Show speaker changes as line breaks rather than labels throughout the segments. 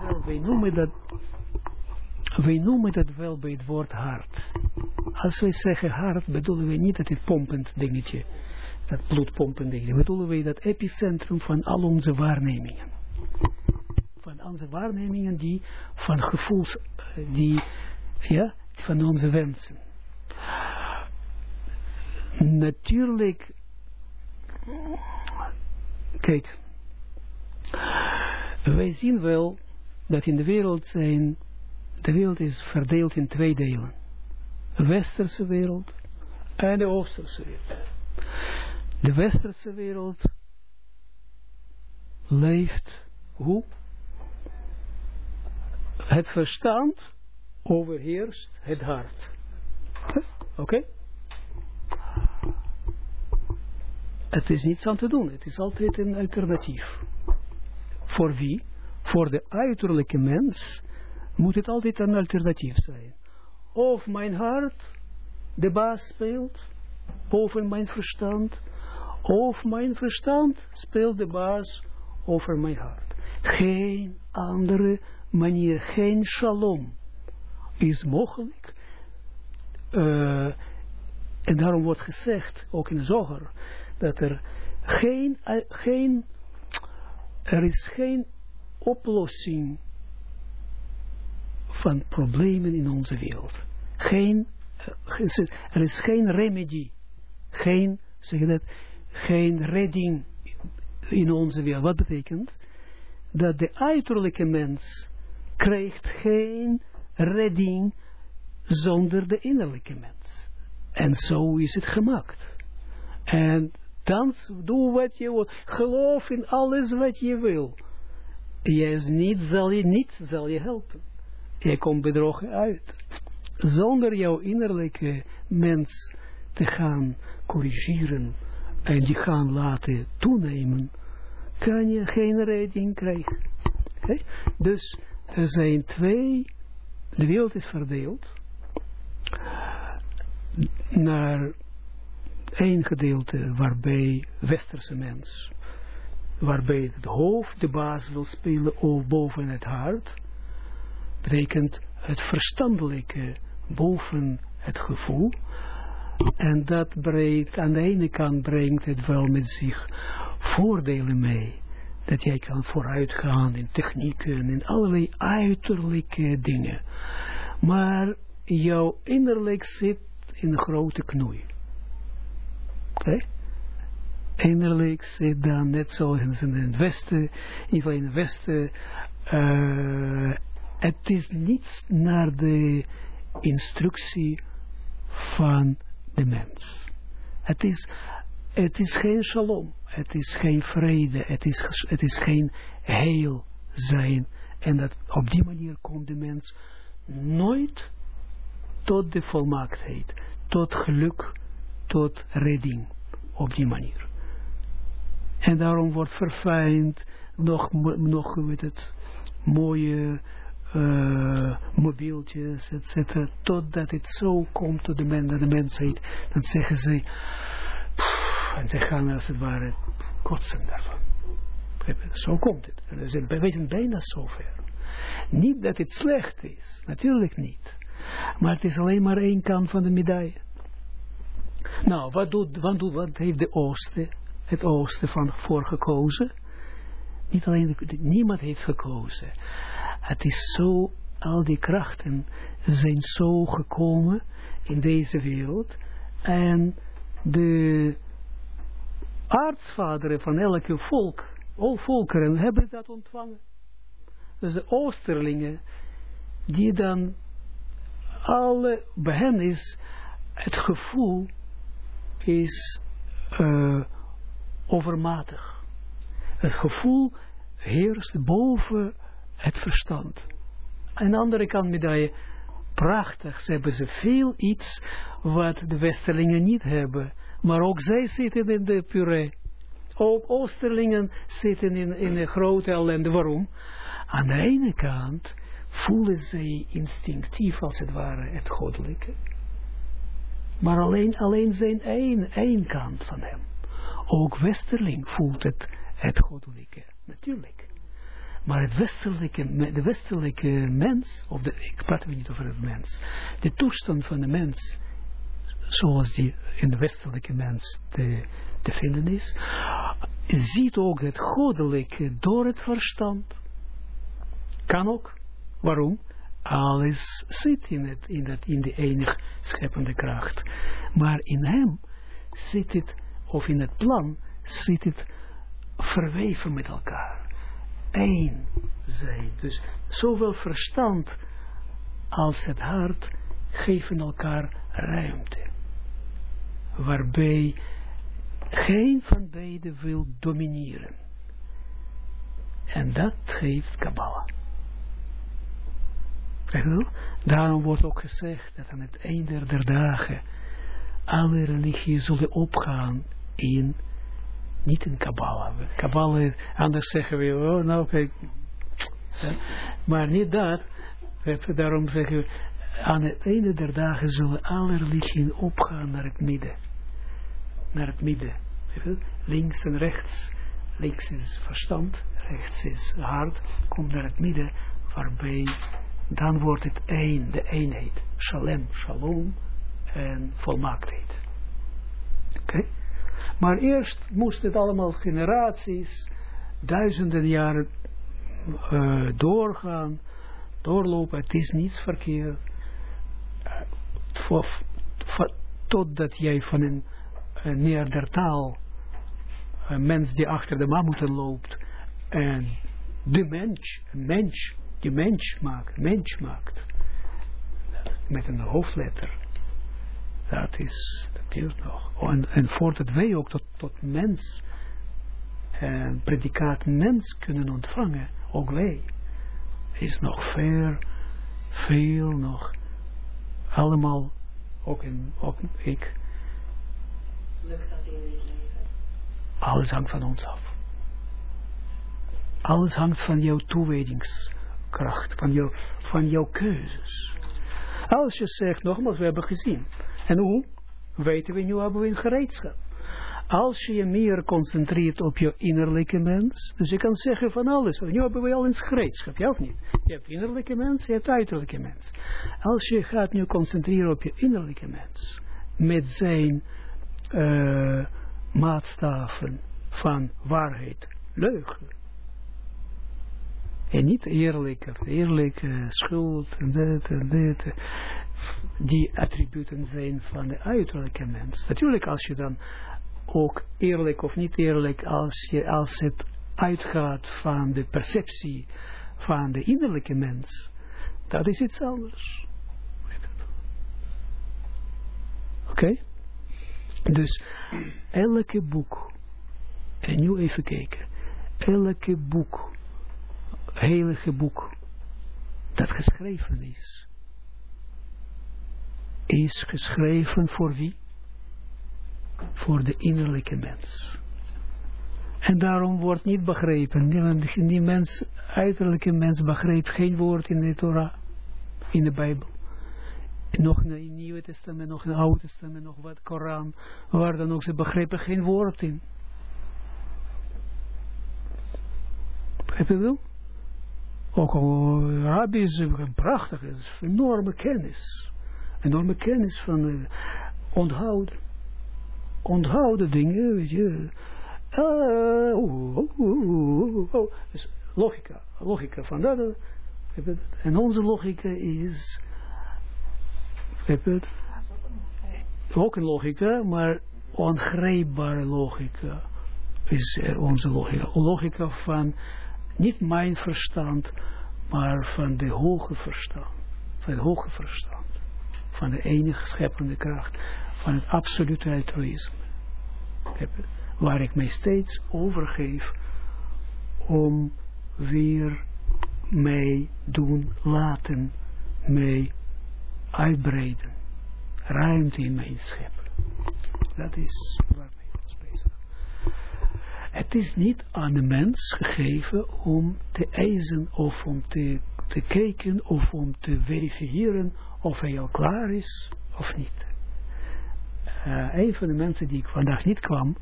wel, wij noemen dat, wij noemen dat wel bij het woord hart. Als wij zeggen hart, bedoelen we niet dat het pompend dingetje, dat bloedpompend dingetje, bedoelen we dat epicentrum van al onze waarnemingen. Van onze waarnemingen die van gevoels, die, ja, van onze wensen. Natuurlijk, kijk, wij zien wel dat in de wereld zijn, de wereld is verdeeld in twee delen. De westerse wereld en de oosterse wereld. De westerse wereld leeft hoe? Het verstand overheerst het hart. Oké? Het is niets aan te doen. Het is altijd een alternatief. Voor wie? Voor de uiterlijke mens moet het altijd een alternatief zijn. Of mijn hart de baas speelt boven mijn verstand, of mijn verstand speelt de baas over mijn hart. Geen andere manier, geen shalom is mogelijk. Uh, en daarom wordt gezegd, ook in zoger, dat er geen, geen er is geen oplossing van problemen in onze wereld. Geen, er is geen remedy, geen, zeg je dat, geen redding in onze wereld. Wat betekent? Dat de uiterlijke mens krijgt geen redding zonder de innerlijke mens. En zo is het gemaakt. En dan doe wat je wil. Geloof in alles wat je wil. Jij niet zal je niet zal je helpen. Je komt bedrogen uit. Zonder jouw innerlijke mens te gaan corrigeren en die gaan laten toenemen, kan je geen redding krijgen. Dus er zijn twee, de wereld is verdeeld naar één gedeelte waarbij westerse mens, waarbij het hoofd de baas wil spelen boven het hart, betekent het verstandelijke boven het gevoel. En dat brengt, aan de ene kant brengt het wel met zich voordelen mee. Dat jij kan vooruitgaan in technieken, in allerlei uiterlijke dingen. Maar jouw innerlijk zit in een grote knoei. Okay. Innerlijk zit dan net zoals in het westen, in ieder in het westen, uh, het is niet naar de instructie van de mens. Het is, het is geen shalom, het is geen vrede, het is, het is geen heel zijn. En dat op die manier komt de mens nooit tot de volmaaktheid, tot geluk, tot redding op die manier. En daarom wordt verfijnd nog, nog met het mooie uh, mobieltjes, etc. Totdat het zo komt tot de, men, de mensheid, dan zeggen ze, pff, en ze gaan als het ware kotsen daarvan. Zo komt het. We weten bijna zover. Niet dat het slecht is, natuurlijk niet. Maar het is alleen maar één kant van de medaille. Nou, wat, doet, wat, doet, wat heeft de Oosten, het Oosten van voor gekozen? Niet alleen, niemand heeft gekozen. Het is zo, al die krachten zijn zo gekomen in deze wereld. En de aartsvaderen van elke volk, al volkeren, hebben dat ontvangen. Dus de Oosterlingen, die dan alle, bij hen is het gevoel is uh, overmatig. Het gevoel heerst boven het verstand. Aan de andere kant medaille, prachtig, ze hebben ze veel iets wat de Westerlingen niet hebben. Maar ook zij zitten in de puree. Ook Oosterlingen zitten in, in een grote ellende. Waarom? Aan de ene kant voelen zij instinctief als het ware het goddelijke. Maar alleen, alleen zijn één, één kant van hem. Ook Westerling voelt het, het goddelijke, natuurlijk. Maar het westelijke, de westelijke mens, of de, ik praat niet over het mens, de toestand van de mens, zoals die in de westelijke mens te, te vinden is, ziet ook het goddelijke door het verstand. Kan ook. Waarom? Alles zit in, het, in, dat, in de enig scheppende kracht. Maar in hem zit het, of in het plan, zit het verweven met elkaar. Eén zijn. Dus zowel verstand als het hart geven elkaar ruimte. Waarbij geen van beide wil domineren. En dat geeft Kabbalah. Daarom wordt ook gezegd dat aan het einde der dagen alle religieën zullen opgaan in, niet in Kabbalah. Kabbalah, anders zeggen we, oh nou kijk, maar niet dat. Daarom zeggen we, aan het einde der dagen zullen alle religieën opgaan naar het midden. Naar het midden. Links en rechts. Links is verstand, rechts is hart. Komt naar het midden, waarbij dan wordt het één, de eenheid. Shalem, shalom en volmaaktheid. Oké? Maar eerst moest het allemaal generaties, duizenden jaren uh, doorgaan, doorlopen. Het is niets verkeerd. Uh, totdat jij van een uh, Neandertaal, een mens die achter de mammoeten loopt, en de mens, een mens, die mens maakt, mens maakt, met een hoofdletter. Dat is, dat is nog. En, en voordat wij ook tot, tot mens, en eh, predicaat mens kunnen ontvangen, ook wij, is nog ver, veel nog, allemaal, ook, in, ook ik.
Lukt dat in dit leven?
Alles hangt van ons af. Alles hangt van jouw toewedingskracht, van, jou, van jouw keuzes. Als je zegt, nogmaals, we hebben gezien. En hoe? Weten we nu, hebben we een gereedschap. Als je je meer concentreert op je innerlijke mens, dus je kan zeggen van alles, nu hebben we al een gereedschap, ja of niet? Je hebt innerlijke mens, je hebt uiterlijke mens. Als je gaat nu concentreren op je innerlijke mens, met zijn uh, maatstaven van waarheid, leugen, en niet eerlijk, eerlijk, schuld, dit en. Die attributen zijn van de uiterlijke mens. Natuurlijk als je dan ook eerlijk of niet eerlijk, als, je, als het uitgaat van de perceptie van de innerlijke mens, dat is iets anders. Oké? Dus elke boek, en nu even kijken, elke boek heilige boek dat geschreven is, is geschreven voor wie? Voor de innerlijke mens. En daarom wordt niet begrepen, die, die mens, uiterlijke mens begreep geen woord in de Torah, in de Bijbel. Nog in het Nieuwe Testament, nog in het Oude Testament, nog wat Koran, waar dan ook ze begrepen geen woord in. Heb je wel? Ook al Rabbi is een prachtig, is enorme kennis. Enorme kennis van uh, onthouden. Onthouden dingen, weet je. Uh, logica, logica van dat. En onze logica is, ook een logica, maar ongrijpbare logica is onze logica. Logica van niet mijn verstand, maar van de hoge verstand. Van het hoge verstand. Van de enige scheppende kracht. Van het absolute altruïsme. Waar ik mij steeds overgeef om weer mij doen laten, mij uitbreiden. Ruimte in mijn scheppen. Dat is waar het is niet aan de mens gegeven om te eisen of om te, te kijken of om te verifiëren of hij al klaar is of niet. Uh, een van de mensen die ik vandaag niet kwam,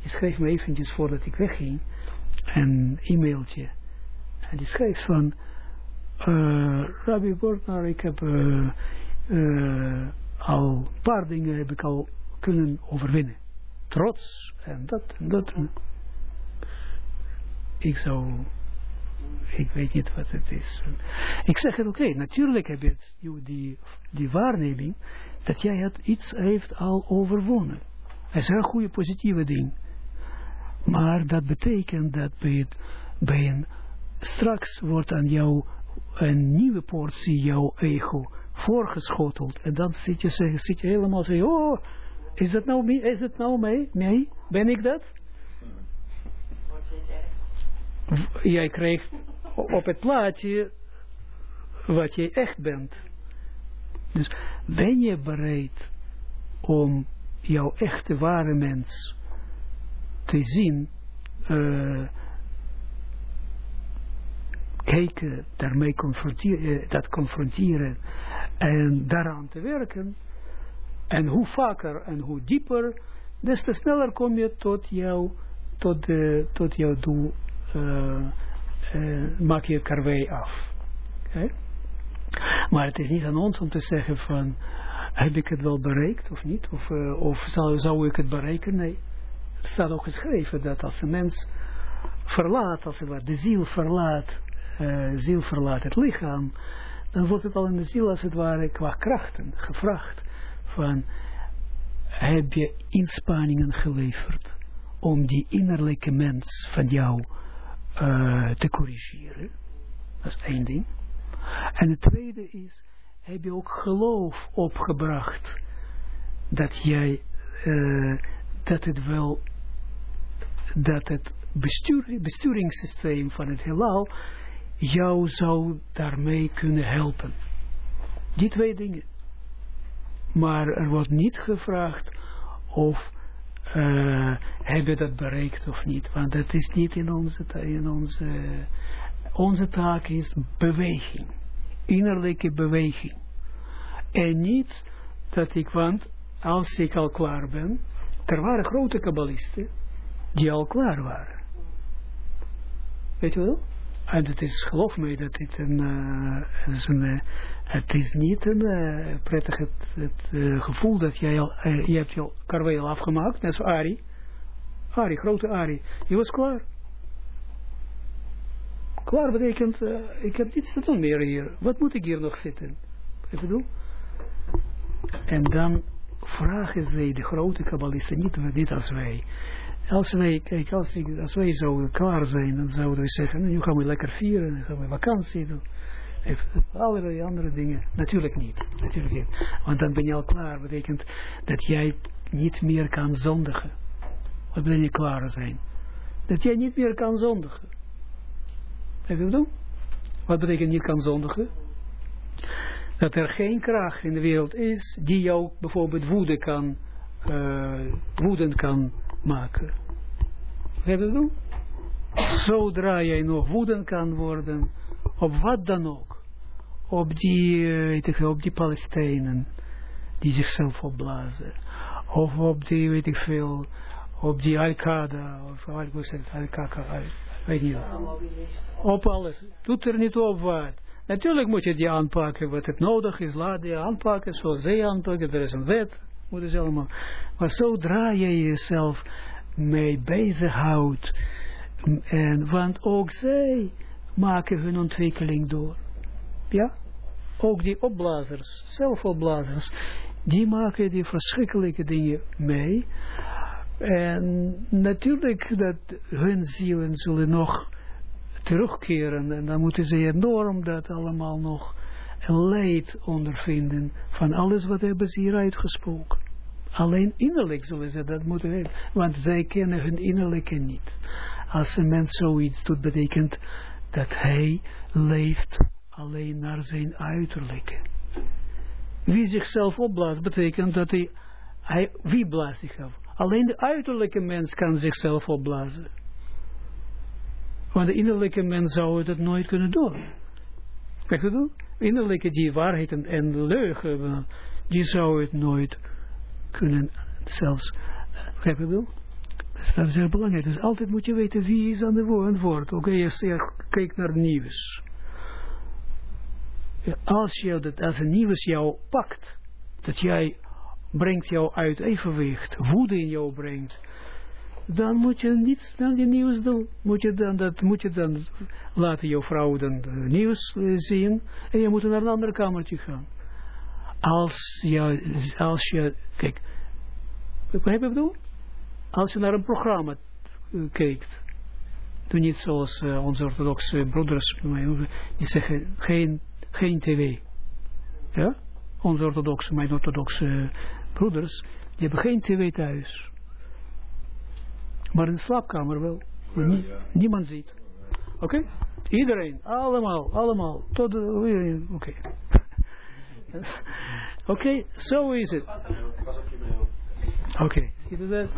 die schreef me eventjes voordat ik wegging een e-mailtje. En die schrijft van, uh, Rabbi Bortner, ik heb uh, al een paar dingen heb ik al kunnen overwinnen. Trots en dat en dat. Ik zou, ik weet niet wat het is. Ik zeg het oké, natuurlijk heb je die, die waarneming dat jij het iets heeft al overwonnen. Het is een goede positieve ding. Maar dat betekent dat bij, een, straks wordt aan jou een nieuwe portie jouw ego voorgeschoteld. En dan zit je, zit je helemaal zo, oh, is het nou, is het nou mij? mij? Ben ik dat? Jij krijgt op het plaatje wat je echt bent. Dus ben je bereid om jouw echte ware mens te zien, uh, kijken, daarmee confronteren, dat confronteren en daaraan te werken. En hoe vaker en hoe dieper, des te sneller kom je tot jouw, tot, tot jouw doel, maak je karwei af. Maar het is niet aan ons om te zeggen van, heb ik het wel bereikt of niet? Of, uh, of zou, zou ik het bereiken? Nee. Het staat ook geschreven dat als een mens verlaat, als het de ziel verlaat, ziel verlaat het lichaam, dan wordt het al in de ziel als het ware qua krachten gevraagd van, heb je inspanningen geleverd om die innerlijke mens van jou uh, te corrigeren? Dat is één ding. En het tweede is, heb je ook geloof opgebracht dat jij, uh, dat het wel, dat het bestuur, besturingssysteem van het heelal jou zou daarmee kunnen helpen. Die twee dingen. Maar er wordt niet gevraagd of uh, heb je dat bereikt of niet. Want dat is niet in onze, in onze, onze taak is beweging innerlijke beweging. En niet dat ik, want als ik al klaar ben, er waren grote kabbalisten die al klaar waren. Weet je wel? En het is, geloof me, dat dit een, een uh, het is niet een uh, prettig het, gevoel dat jij al, je hebt je karweel afgemaakt, net zoals Ari. Ari, grote Ari, je was klaar. Klaar betekent, ik heb niets te doen meer hier. Wat moet ik hier nog zitten? Ik bedoel? En dan vragen zij de grote kabbalisten, niet, niet als wij. Als wij, kijk, als, wij zouden klaar zijn, dan zouden we zeggen, nou, nu gaan we lekker vieren, dan gaan we vakantie doen. Even, allerlei andere dingen. Natuurlijk niet. Natuurlijk niet. Want dan ben je al klaar. betekent dat jij niet meer kan zondigen. Wat ben je klaar zijn? Dat jij niet meer kan zondigen. Heb je doen? Wat betekent niet kan zondigen? Dat er geen kracht in de wereld is die jou bijvoorbeeld woede kan, uh, kan maken. Heb je doen? Zodra jij nog woedend kan worden, op wat dan ook, op die, uh, weet die Palestijnen, die zichzelf opblazen, of op die, weet ik veel, op die Al-Qaeda, of Al-Qaeda, weet niet Op alles. Doet er niet op wat. Natuurlijk moet je die aanpakken wat het nodig is. Laat die aanpakken zoals zij aanpakken. Er is een wet. Moeten ze allemaal. Maar zodra je jezelf mee bezighoudt. En, want ook zij maken hun ontwikkeling door. Ja? Ook die opblazers, zelfopblazers, die maken die verschrikkelijke dingen mee. En natuurlijk dat hun zielen zullen nog terugkeren. En dan moeten ze enorm dat allemaal nog een leid ondervinden van alles wat hebben ze hier uitgesproken. Alleen innerlijk zullen ze dat moeten hebben. Want zij kennen hun innerlijke niet. Als een mens zoiets doet, betekent dat hij leeft alleen naar zijn uiterlijke. Wie zichzelf opblaast, betekent dat hij, hij wie blaast zich af? Alleen de uiterlijke mens kan zichzelf opblazen. Want de innerlijke mens zou het nooit kunnen doen. Kijk je? Innerlijke die waarheid en, en leugen, die zou het nooit kunnen zelfs, kijk je dat? Dat is heel belangrijk. Dus altijd moet je weten wie is aan de woord. Oké, je zegt, kijk naar het nieuws. Als, je dat, als een nieuws jou pakt, dat jij brengt jou uit evenwicht, woede in jou brengt, dan moet je niet dan die nieuws doen. Moet je dan, dat moet je dan laten jouw vrouw dan nieuws eh, zien en je moet naar een ander kamertje gaan. Als je, als je, kijk, wat heb ik bedoel? Als je naar een programma uh, kijkt, doe niet zoals onze orthodoxe broeders, die zeggen geen, geen tv. Ja? Onze orthodoxe, mijn orthodoxe broeders, die hebben geen tv thuis. Maar in de slaapkamer wel. Nie. Niemand ziet. Oké? Okay? Iedereen, allemaal, allemaal. Tot, oké. Okay. Oké, okay, zo so is het. Oké, zie je dat?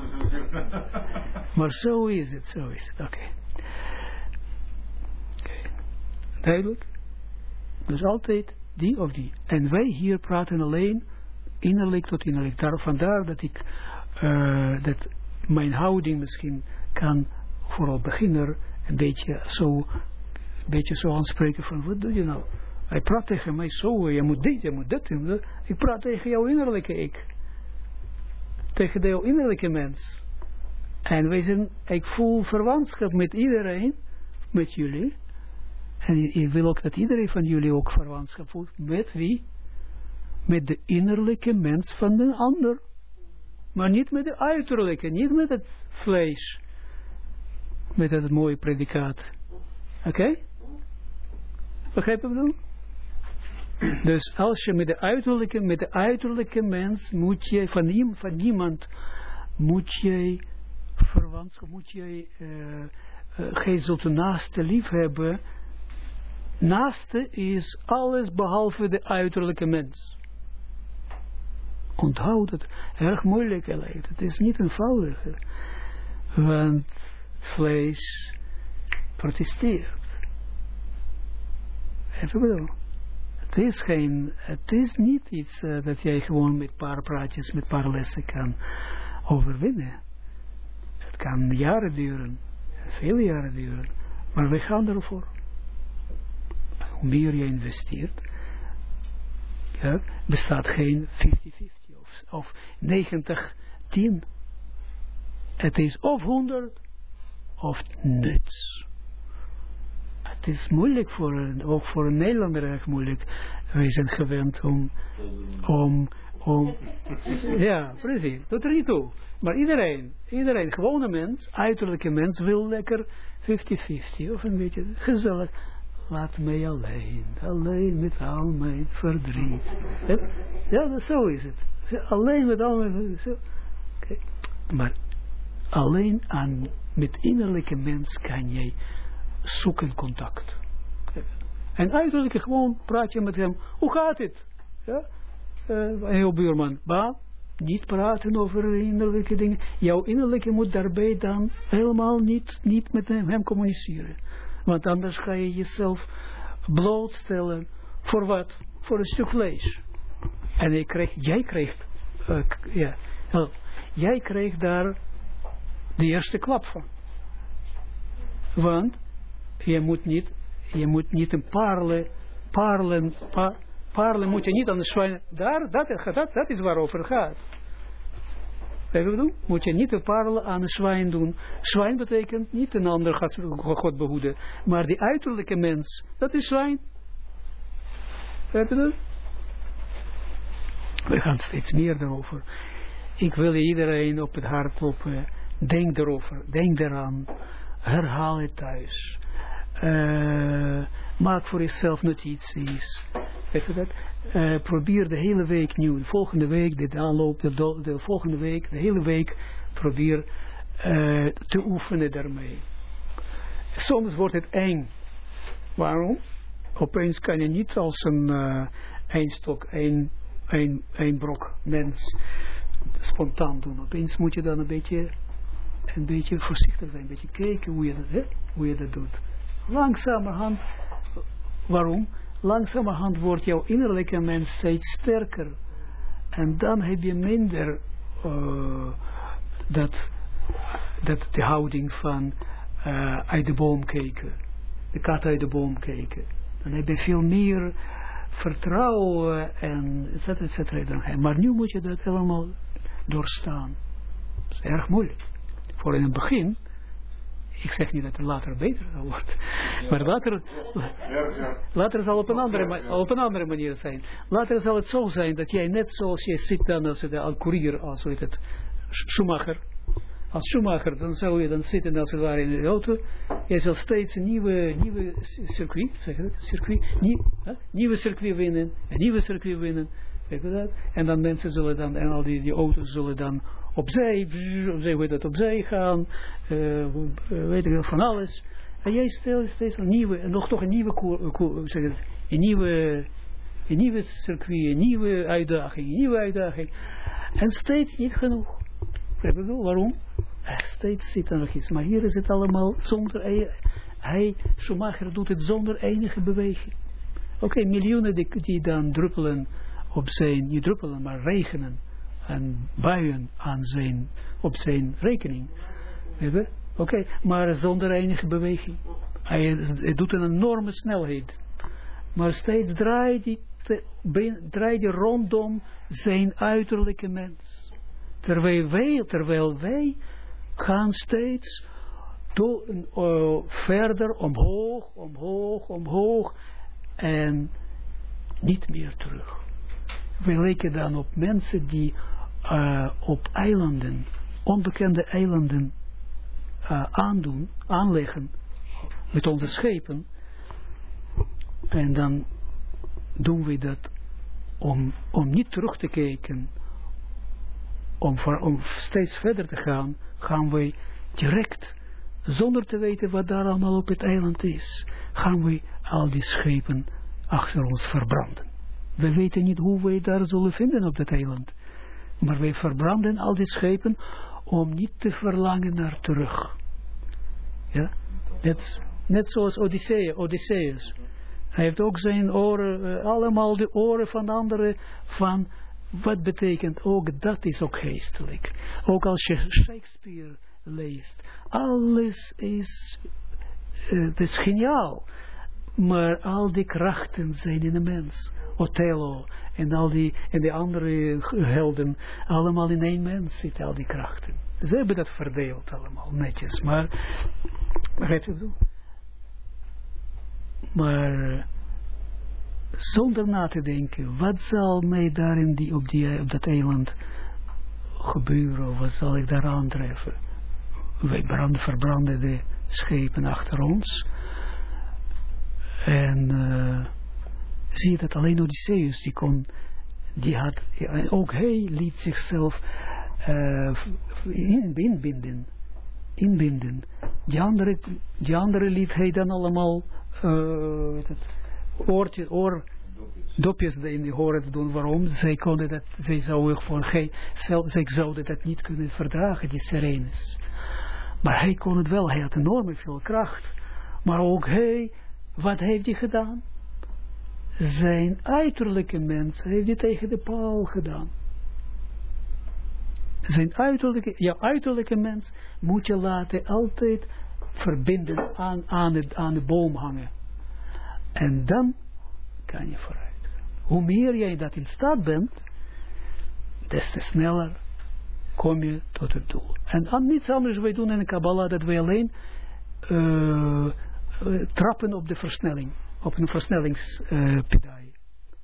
maar zo is het, zo is het, oké. Duidelijk? Dus altijd die of die. En wij hier praten alleen innerlijk tot innerlijk. Daar, vandaar dat ik uh, dat mijn houding misschien kan vooral beginner een beetje zo, beetje zo aanspreken van wat doe je nou? Hij praat tegen mij zo, je moet dit, je moet dat doen. Ik praat tegen jouw innerlijke ik. Tegen jouw innerlijke mens. En wij zijn, ik voel verwantschap met iedereen, met jullie. En ik wil ook dat iedereen van jullie ook verwantschap voelt. Met wie? Met de innerlijke mens van de ander. Maar niet met de uiterlijke, niet met het vlees. Met dat mooie predicaat. Oké? Begrijp je wat Dus als je met de uiterlijke, met de uiterlijke mens moet je, van, iem, van niemand moet je verwantschap, moet je uh, uh, geen zotte naaste lief hebben. Naaste is alles behalve de uiterlijke mens. Onthoud het. Erg moeilijk lijkt. Het is niet eenvoudig. Want vlees protesteert. Even bedoel. Het is geen, het is niet iets uh, dat jij gewoon met paar praatjes, met paar lessen kan overwinnen. Het kan jaren duren. Vele jaren duren. Maar we gaan ervoor. Hoe meer je investeert, ja, bestaat geen 50-50 of 90, 10. Het is of 100 of niets. Het is moeilijk voor een, ook voor een Nederlander erg moeilijk. Wij zijn gewend om, om, om, ja, precies, dat er niet toe. Maar iedereen, iedereen, gewone mens, uiterlijke mens, wil lekker 50-50 of een beetje gezellig. Laat mij alleen, alleen met al mijn verdriet. Ja, zo is het. Alleen met al mijn... Okay. Maar alleen aan, met innerlijke mens kan jij zoeken contact. En uiterlijk gewoon praat je met hem. Hoe gaat het? Ja? En jouw buurman. Ba, niet praten over innerlijke dingen. Jouw innerlijke moet daarbij dan helemaal niet, niet met hem communiceren. Want anders ga je jezelf blootstellen. Voor wat? Voor een stuk vlees. En jij krijgt, uh, ja, daar de eerste klap van. Want je moet niet, je moet niet een parle, parlen, pa, parlen moet je niet aan de zwijn, daar, dat, dat, dat is waarover het gaat. Moet je niet een parelen aan een zwijn doen. Zwijn betekent niet een ander God behoeden. Maar die uiterlijke mens, dat is zwijn. We gaan steeds meer daarover. Ik wil iedereen op het hart kloppen. Denk erover. Denk eraan. Herhaal het thuis. Uh, maak voor jezelf notities. Dat? Uh, probeer de hele week nieuw. De volgende week, dit aanloop, de, de, volgende week, de hele week. Probeer uh, te oefenen daarmee. Soms wordt het eng. Waarom? Opeens kan je niet als een uh, één stok, één een, een brok mens spontaan doen. Opeens moet je dan een beetje, een beetje voorzichtig zijn, een beetje kijken hoe je dat, hoe je dat doet. Langzamerhand, waarom? Langzamerhand wordt jouw innerlijke mens steeds sterker. En dan heb je minder uh, dat dat de houding van uh, uit de boom kijken. De kat uit de boom kijken. Dan heb je veel meer vertrouwen en et cetera, et. Maar nu moet je dat helemaal doorstaan. Dat is erg moeilijk. Voor in het begin, ik zeg niet dat het later beter zal worden, maar later, later zal het op een, andere, op een andere manier zijn. Later zal het zo zijn dat jij net zoals jij zit dan als al courier, als het, Schumacher, als Schumacher, dan zou je dan zitten als het ware in de auto. Je zal steeds een nieuwe, nieuwe circuit, zeg dat, circuit, nieuw, hè? nieuwe circuit winnen, een nieuwe circuit winnen, zeg je dat. En dan mensen zullen dan, en al die, die auto's zullen dan opzij, opzij, hoe dat, opzij gaan, uh, weet ik van alles. En jij stelt steeds een nieuwe, nog toch een nieuwe, zeg het, een nieuwe, een nieuwe circuit, een nieuwe uitdaging, een nieuwe uitdaging. En steeds niet genoeg. Waarom? steeds zit er nog iets. Maar hier is het allemaal zonder, hij, Schumacher doet het zonder enige beweging. Oké, miljoenen die, die, dan druppelen op zijn, niet druppelen, maar regenen en buien aan zijn, op zijn rekening. Oké, maar zonder enige beweging. Hij, doet een enorme snelheid. Maar steeds draait hij, draait rondom zijn uiterlijke mens. Terwijl wij, terwijl wij gaan steeds to, uh, verder omhoog, omhoog, omhoog en niet meer terug. We lijken dan op mensen die uh, op eilanden, onbekende eilanden uh, aandoen, aanleggen met onze schepen. En dan doen we dat om, om niet terug te kijken, om, voor, om steeds verder te gaan, gaan wij direct, zonder te weten wat daar allemaal op het eiland is, gaan we al die schepen achter ons verbranden. We weten niet hoe wij daar zullen vinden op dat eiland. Maar wij verbranden al die schepen om niet te verlangen naar terug. Ja? Net, zoals Odysseus. Odysseus. Hij heeft ook zijn oren, uh, allemaal de oren van anderen van wat betekent ook, dat is ook geestelijk. Ook als je Shakespeare leest, alles is, uh, het is geniaal. Maar al die krachten zijn in de mens. Othello en al die, en de andere helden, allemaal in één mens zitten al die krachten. Ze hebben dat verdeeld allemaal, netjes. Maar, begrijp je Maar zonder na te denken, wat zal mij daar in die, op, die, op dat eiland gebeuren, wat zal ik daar aantreffen? Wij branden, verbranden de schepen achter ons. En uh, zie je dat alleen Odysseus, die kon, die had, ook hij liet zichzelf uh, inbinden. Inbinden. Die andere, die andere liet hij dan allemaal, uh, oortje, oor, dopjes in die horen doen. Waarom? Zij konden dat, zij zouden zelf, zouden dat niet kunnen verdragen, die sirenes. Maar hij kon het wel, hij had enorm veel kracht. Maar ook hij, wat heeft hij gedaan? Zijn uiterlijke mens heeft hij tegen de paal gedaan. Zijn uiterlijke, ja, uiterlijke mens moet je laten altijd verbinden aan, aan, het, aan de boom hangen. En dan kan je vooruit. Hoe meer jij dat in staat bent, des te sneller kom je tot het doel. En dan niets anders wij doen in de Kabbalah, dat wij alleen uh, trappen op de versnelling, op een versnellingspedaal.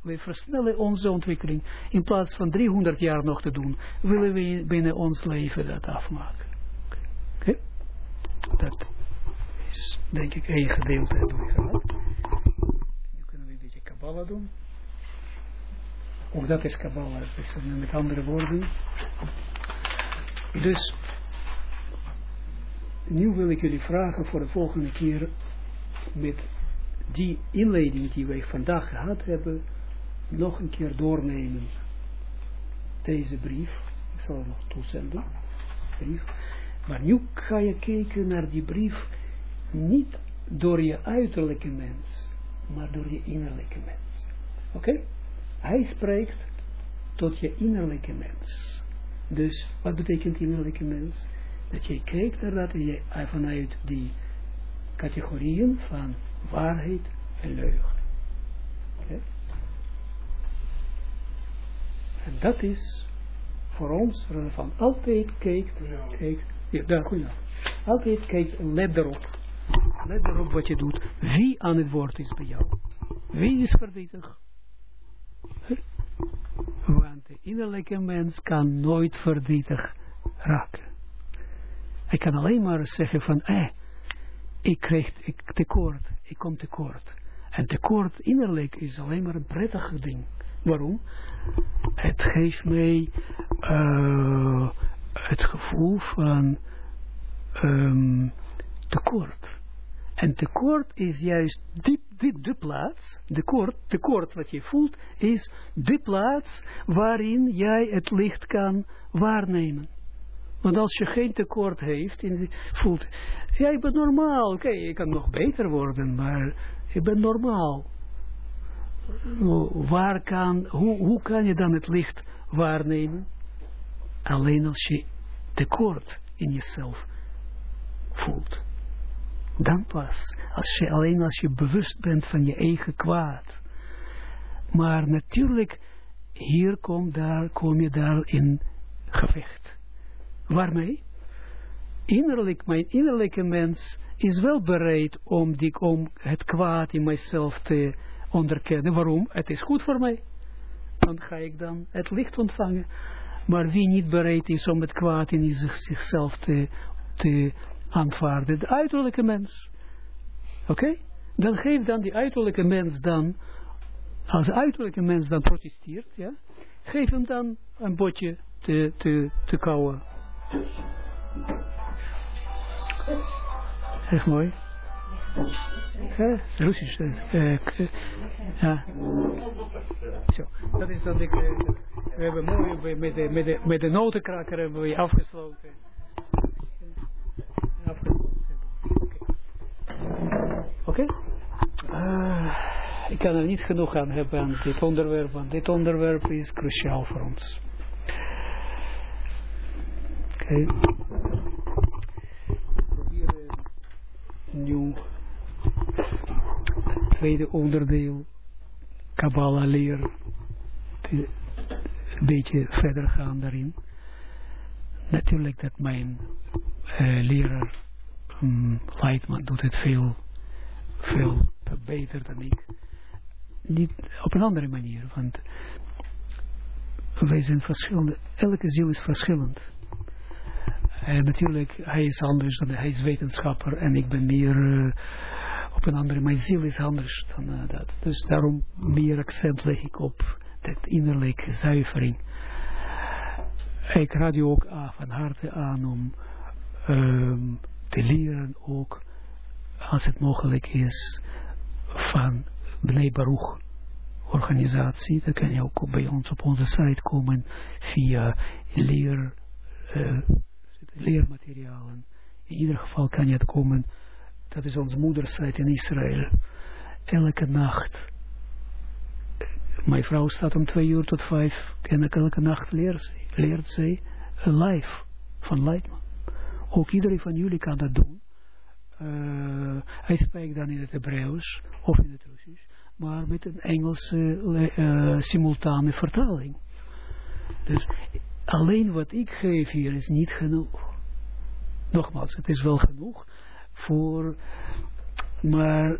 wij versnellen onze ontwikkeling. In plaats van 300 jaar nog te doen, willen we binnen ons leven dat afmaken. Oké? Dat is denk ik één gedeelte hebben we gehad. Kabbalah doen. Ook dat is Kabbalah, is met andere woorden. Dus, nu wil ik jullie vragen voor de volgende keer met die inleiding die wij vandaag gehad hebben, nog een keer doornemen. Deze brief, ik zal het nog toezenden, brief. Maar nu ga je kijken naar die brief niet door je uiterlijke mens, maar door je innerlijke mens. Oké? Hij spreekt tot je innerlijke mens. Dus, wat betekent innerlijke mens? Dat je kijkt naar dat je vanuit die categorieën van waarheid en leugen. Okay. En dat is voor ons relevant. Altijd kijkt, kijkt, ja, daar, goed Altijd kijkt, let erop. Let erop wat je doet. Wie aan het woord is bij jou. Wie is verdrietig? Want de innerlijke mens kan nooit verdrietig raken. Hij kan alleen maar zeggen van, eh, ik krijg ik tekort, ik kom tekort. En tekort innerlijk is alleen maar een prettig ding. Waarom? Het geeft mij uh, het gevoel van um, tekort. En tekort is juist die, die, de plaats, tekort, tekort wat je voelt, is de plaats waarin jij het licht kan waarnemen. Want als je geen tekort heeft, en voelt, ja, ik ben normaal, oké, je kan nog beter worden, maar je bent normaal. Waar kan, hoe, hoe kan je dan het licht waarnemen? Alleen als je tekort in jezelf voelt. Dan pas, als je, alleen als je bewust bent van je eigen kwaad. Maar natuurlijk, hier kom, daar, kom je daar in gevecht. Waarmee? Innerlijk, mijn innerlijke mens is wel bereid om, die, om het kwaad in mijzelf te onderkennen. Waarom? Het is goed voor mij. Dan ga ik dan het licht ontvangen. Maar wie niet bereid is om het kwaad in zichzelf te, te aanvaarden, de uiterlijke mens. Oké? Dan geeft dan die uiterlijke mens dan, als de uiterlijke mens dan protesteert, ja, geef hem dan een botje te, te, te kauwen. Echt mooi. Ja, Russisch. Uh, ja. Zo, dat is dat ik, uh, we hebben mooi met de, met de, met de notenkraker hebben we afgesloten. Afgesloten. Oké? Okay. Uh, ik kan er niet genoeg aan hebben aan dit onderwerp, want dit onderwerp is cruciaal voor ons. Oké. Okay. nu tweede onderdeel Kabbalah leer een beetje verder gaan daarin. Natuurlijk dat mijn uh, leraar um, Leitman doet het veel, veel beter dan ik. Niet op een andere manier, want wij zijn verschillende, elke ziel is verschillend. En natuurlijk, hij is anders, dan, hij is wetenschapper en ik ben meer uh, op een andere, mijn ziel is anders dan uh, dat. Dus daarom meer accent leg ik op dat innerlijke zuivering. Ik raad je ook aan, van harte aan om um, te leren ook, als het mogelijk is, van Bnei Baruch organisatie. Dat kan je ook bij ons op onze site komen via leer... leermaterialen. In ieder geval kan je het komen, dat is onze moedersite in Israël. Elke nacht, mijn vrouw staat om twee uur tot vijf, en elke nacht leert zij, leert zij live van Leidman. Ook iedereen van jullie kan dat doen. Uh, hij spreekt dan in het Hebreeuws of in het Russisch, maar met een Engelse uh, simultane vertaling. Dus alleen wat ik geef hier is niet genoeg. Nogmaals, het is wel genoeg voor, maar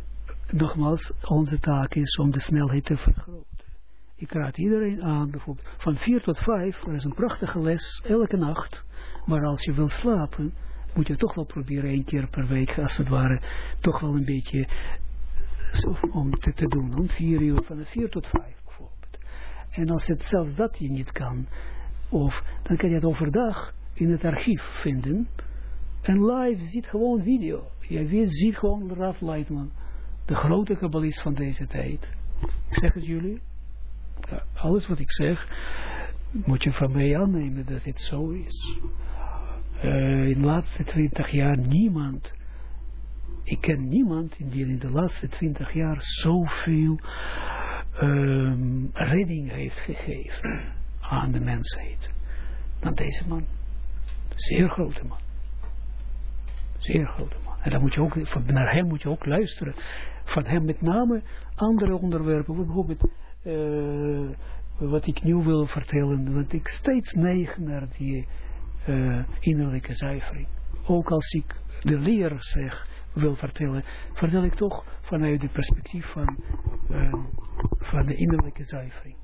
nogmaals, onze taak is om de snelheid te vergroten. Ik raad iedereen aan, bijvoorbeeld van 4 tot 5, er is een prachtige les elke nacht, maar als je wil slapen, moet je toch wel proberen één keer per week, als het ware, toch wel een beetje om te, te doen, om 4 uur, van 4 tot 5 bijvoorbeeld. En als het zelfs dat je niet kan, of dan kan je het overdag in het archief vinden. En live ziet gewoon video. Je weet, ziet gewoon Raf Leitman. De grote kabbalist van deze tijd. Ik zeg het jullie. Alles wat ik zeg, moet je van mij aannemen dat dit zo is. Uh, in de laatste twintig jaar niemand, ik ken niemand die in de laatste twintig jaar zoveel um, redding heeft gegeven aan de mensheid dan deze man. Zeer grote man. Zeer grote man. En dan moet je ook, naar hem moet je ook luisteren. Van hem met name andere onderwerpen. Bijvoorbeeld, uh, wat ik nu wil vertellen. Want ik steeds neig naar die uh, innerlijke zuivering. Ook als ik de leer zeg, wil vertellen, vertel ik toch vanuit het perspectief van, uh, van de innerlijke zuivering.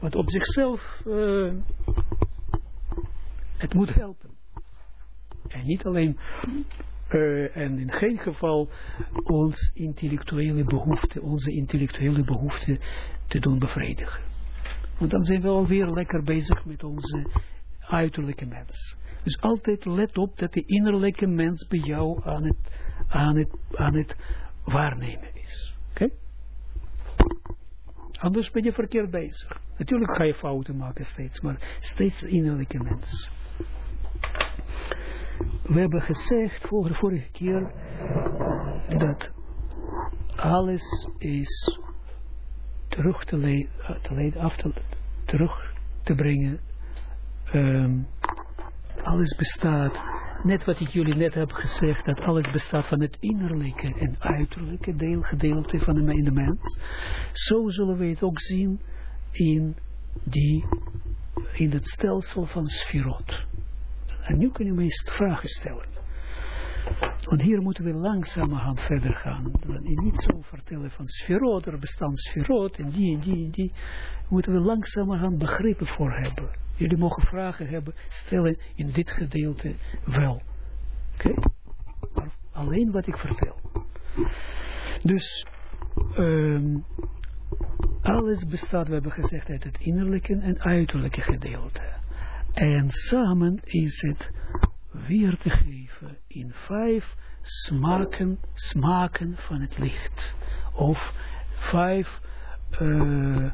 Want op zichzelf, uh, het moet helpen. En niet alleen, uh, en in geen geval ons intellectuele behoefte, onze intellectuele behoefte te doen bevredigen. Want dan zijn we alweer lekker bezig met onze uiterlijke mens. Dus altijd let op dat de innerlijke mens bij jou aan het, aan het, aan het waarnemen is. Oké? Anders ben je verkeerd bezig. Natuurlijk ga je fouten maken steeds, maar steeds innerlijke mens. We hebben gezegd vorige, vorige keer dat alles is terug te, le te leiden, af te, terug te brengen. Um, alles bestaat, net wat ik jullie net heb gezegd, dat alles bestaat van het innerlijke en uiterlijke deel, gedeelte van de mens. Zo zullen we het ook zien in, die, in het stelsel van Sfirot. En nu kunnen we eens vragen stellen. Want hier moeten we langzamerhand verder gaan. Niet zo vertellen van sferot, er bestaan sferot en die en die en die. Moeten we langzamerhand begrippen voor hebben. Jullie mogen vragen hebben, stellen in dit gedeelte wel. Oké? Alleen wat ik vertel. Dus, um, alles bestaat, we hebben gezegd, uit het innerlijke en uiterlijke gedeelte. En samen is het weer te geven in vijf smaken, smaken van het licht. Of vijf uh,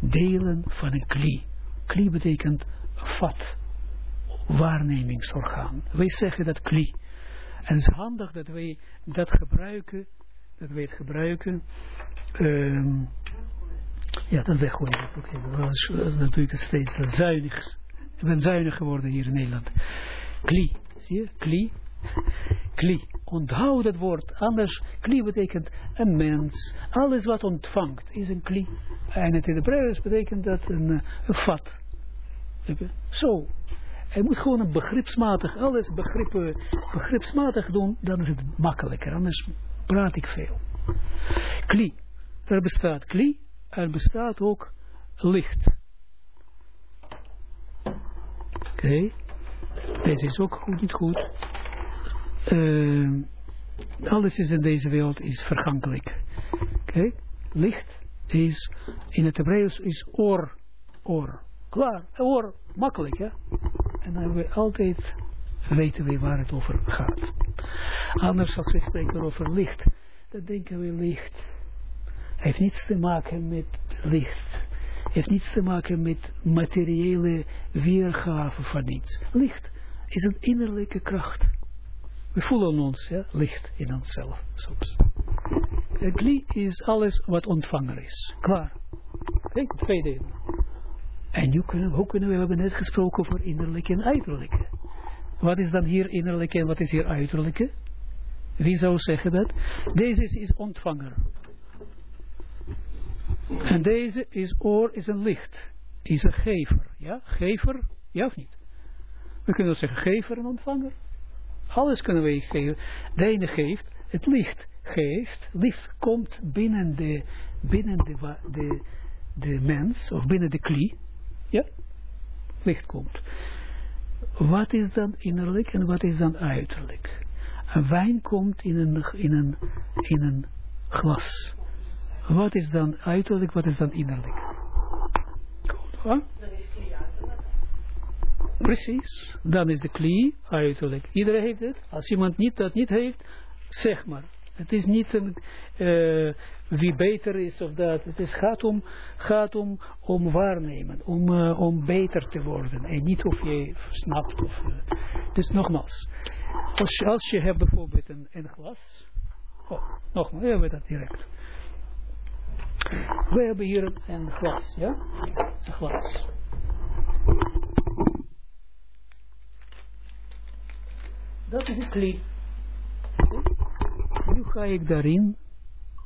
delen van een kli. Kli betekent vat, waarnemingsorgaan. Wij zeggen dat kli. En het is handig dat wij dat gebruiken, dat wij het gebruiken. Um, ja, dat weggooien. Dat doe ik steeds zuinig. Ik ben zuinig geworden hier in Nederland. Kli. Kli. Kli. Onthoud dat woord. Anders, kli betekent een mens. Alles wat ontvangt is een kli. En het in de Hebreeuws betekent dat een, eh, vat. Zo. Hij moet gewoon een begripsmatig, alles begrippen, begripsmatig doen, dan is het makkelijker. Anders praat ik veel. Kli. Er bestaat kli, er bestaat ook licht. Oké. Deze is ook goed, niet goed. Uh, alles is in deze wereld is vergankelijk. Oké. Licht is, in het Hebreeuws is oor. Oor. Klaar. Oor. Makkelijk, ja. En dan we altijd, weten we waar het over gaat. Anders als we spreken over licht, dan denken we licht. Heeft niets te maken met licht heeft niets te maken met materiële weergave van iets. Licht is een innerlijke kracht. We voelen ons, ja, licht in onszelf soms. Gli is alles wat ontvanger is. Klaar. Kijk, twee. En nu kunnen, hoe kunnen we, we hebben net gesproken over innerlijke en uiterlijke. Wat is dan hier innerlijke en wat is hier uiterlijke? Wie zou zeggen dat? Deze is ontvanger. En deze is oor, is een licht. Is een gever. Ja, gever. Ja of niet? We kunnen zeggen gever en ontvanger. Alles kunnen we geven. De ene geeft, het licht geeft. Licht komt binnen de, binnen de, de, mens, of binnen de klie. Ja? Licht komt. Wat is dan innerlijk en wat is dan uiterlijk? Een wijn komt in een, in een, in een glas. Wat is dan uiterlijk, wat is dan innerlijk? Huh? Precies. Dan is de klie uiterlijk. Iedereen heeft het. Als iemand niet, dat niet heeft, zeg maar. Het is niet een, uh, wie beter is of dat. Het is, gaat, om, gaat om, om waarnemen, om, uh, om beter te worden. En niet of je snapt. Of, uh, dus nogmaals, als, als je hebt bijvoorbeeld een, een glas. Oh, nogmaals, we hebben dat direct. We hebben hier een glas, ja? Een glas. Dat is het kli. Nu ga ik daarin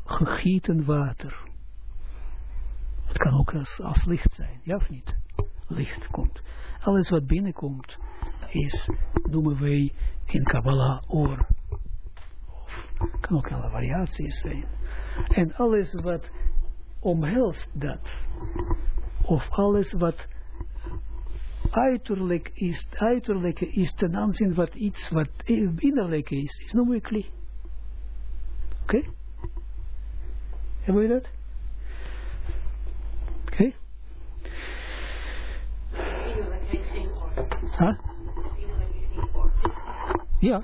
gegieten water. Het kan ook als, als licht zijn, ja of niet? Licht komt. Alles wat binnenkomt is, noemen wij in Kabbalah oor. Of kan ook alle variaties zijn. En alles wat omhelst dat, of alles wat uiterlijk is, uiterlijke is ten aanzien wat iets wat innerlijk is, is noemen we kli. Oké? Okay? Hebben we dat? Oké? Okay?
Innerlijk geen orde.
Huh?
Innerlijk is niet orde.
Ja,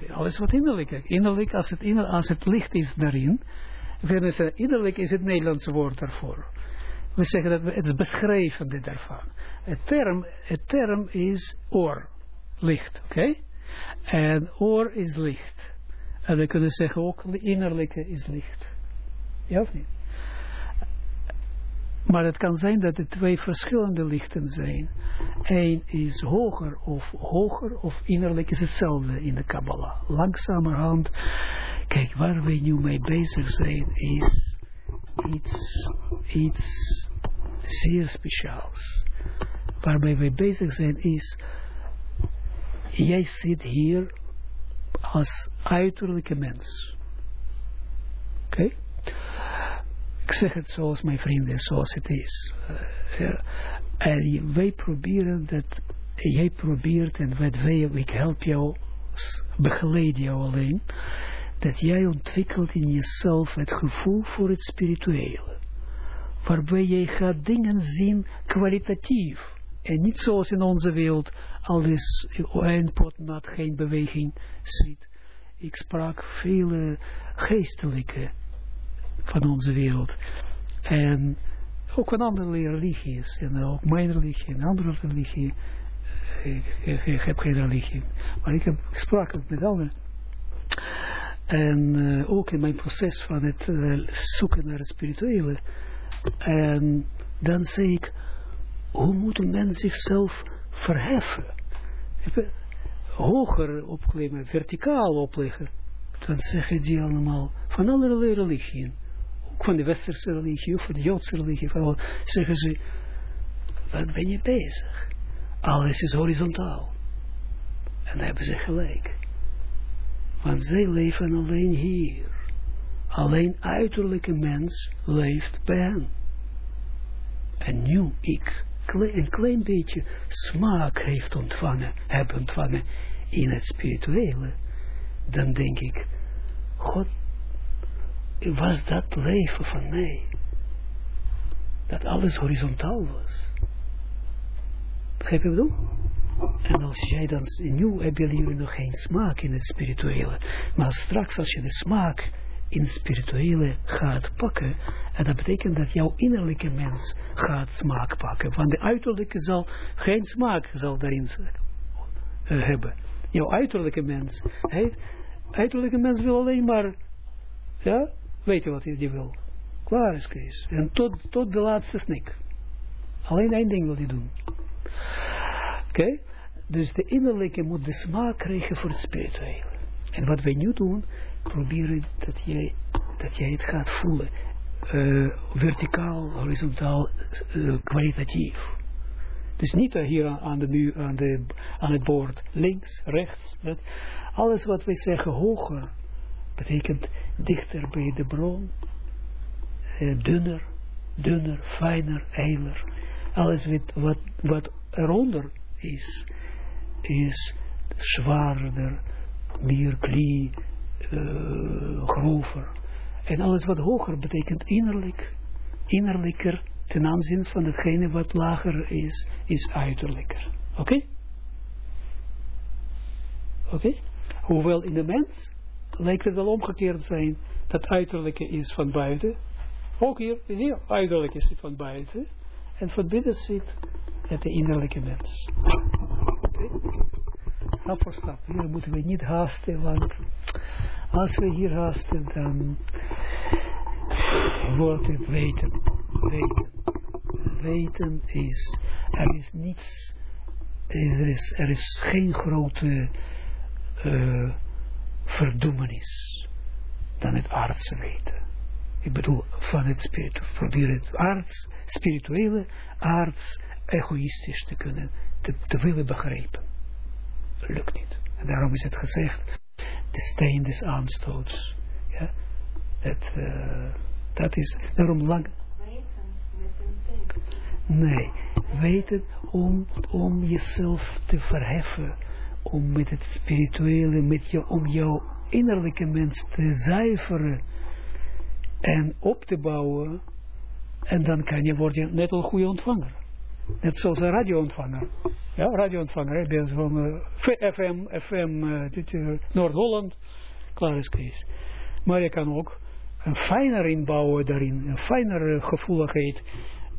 is
alles wat innerlijk is. Innerlijk, als het, inner, als het licht is daarin, we zeggen, innerlijk is het Nederlandse woord daarvoor. We zeggen dat het beschrijvende daarvan. Het term, het term is oor, licht, oké? En oor is licht. En we kunnen zeggen ook innerlijke is licht. Ja of niet? Maar het kan zijn dat het twee verschillende lichten zijn. Eén is hoger of hoger of innerlijk is hetzelfde in de Kabbalah. Langzamerhand, kijk waar we nu mee bezig zijn is iets, iets zeer speciaals. Waarmee we bezig zijn is, jij zit hier als uiterlijke mens. Oké? Okay? Ik zeg het zoals mijn vrienden, zoals het is. Ja. En wij proberen dat, jij probeert en wat wij, ik help jou, begeleid jou alleen, dat jij ontwikkelt in jezelf het gevoel voor het spirituele. Waarbij jij gaat dingen zien kwalitatief. En niet zoals in onze wereld, alles een pot nat, geen beweging ziet. Ik sprak vele geestelijke van onze wereld. En ook van andere religies. En ook mijn religie en andere religie. Ik, heb geen religie. Maar ik, heb, sprak met anderen. En uh, ook in mijn proces van het uh, zoeken naar het spirituele. En dan zei ik, hoe moet een mens zichzelf verheffen? Hoger opklimmen, verticaal opleggen. Dan zeggen die allemaal van allerlei religieën. Ook van de westerse religie, of van de joodse religie. Van, zeggen ze, wat ben je bezig? Alles is horizontaal. En hebben ze gelijk. Want zij leven alleen hier. Alleen uiterlijke mens leeft bij hen. En nu ik een klein beetje smaak heeft ontvangen, heb ontvangen in het spirituele, dan denk ik, God, was dat leven van mij? Dat alles horizontaal was. Begrijp je wat ik bedoel? En als jij dan, nu heb je nog geen smaak in het spirituele, maar straks als je de smaak in spirituele gaat pakken, en dat betekent dat jouw innerlijke mens gaat smaak pakken, want de uiterlijke zal geen smaak zal daarin uh, hebben. Jouw uiterlijke mens, hij, uiterlijke mens wil alleen maar, ja, weet je wat hij wil. Klaar is Kees. En tot, tot de laatste snik. Alleen één ding wil hij doen. Oké? Dus de innerlijke moet de smaak krijgen voor het spirituele. En wat wij nu doen, proberen dat jij, dat jij het gaat voelen. Uh, verticaal, horizontaal, uh, kwalitatief. Dus niet hier aan, de muur, aan, de, aan het bord, links, rechts. Dat. Alles wat wij zeggen hoger, betekent dichter bij de bron, uh, dunner, dunner, fijner, heiler. Alles wat, wat, wat eronder is, is zwaarder, meer uh, grover. En alles wat hoger betekent innerlijk, innerlijker ten aanzien van degene wat lager is, is uiterlijker. Oké? Oké? Hoewel in de mens lijkt het wel omgekeerd zijn, dat uiterlijke is van buiten. Ook hier, hier uiterlijk is het van buiten. En van binnen zit het de innerlijke mens. Okay? Stap voor stap. Hier moeten we niet haasten, want als we hier haasten, dan wordt het weten. Weten. Is, er is niets, er is, er is geen grote uh, verdoemenis dan het aardse weten. Ik bedoel, van het spiritu, probeer het aards, spirituele, aards, egoïstisch te kunnen, te, te willen begrijpen. Lukt niet. En daarom is het gezegd, de steen des aanstoots. Ja, het, uh, dat is, daarom lang. Nee, weten om, om jezelf te verheffen, om met het spirituele, met jou, om jouw innerlijke mens te zuiveren en op te bouwen, en dan kan je worden net een goede ontvanger. Net zoals een radioontvanger. Ja, radioontvanger, heb je eh, FM, FM, eh, dit, eh, Noord-Holland, klaar is Kees. Maar je kan ook een fijner inbouwen daarin, een fijnere gevoeligheid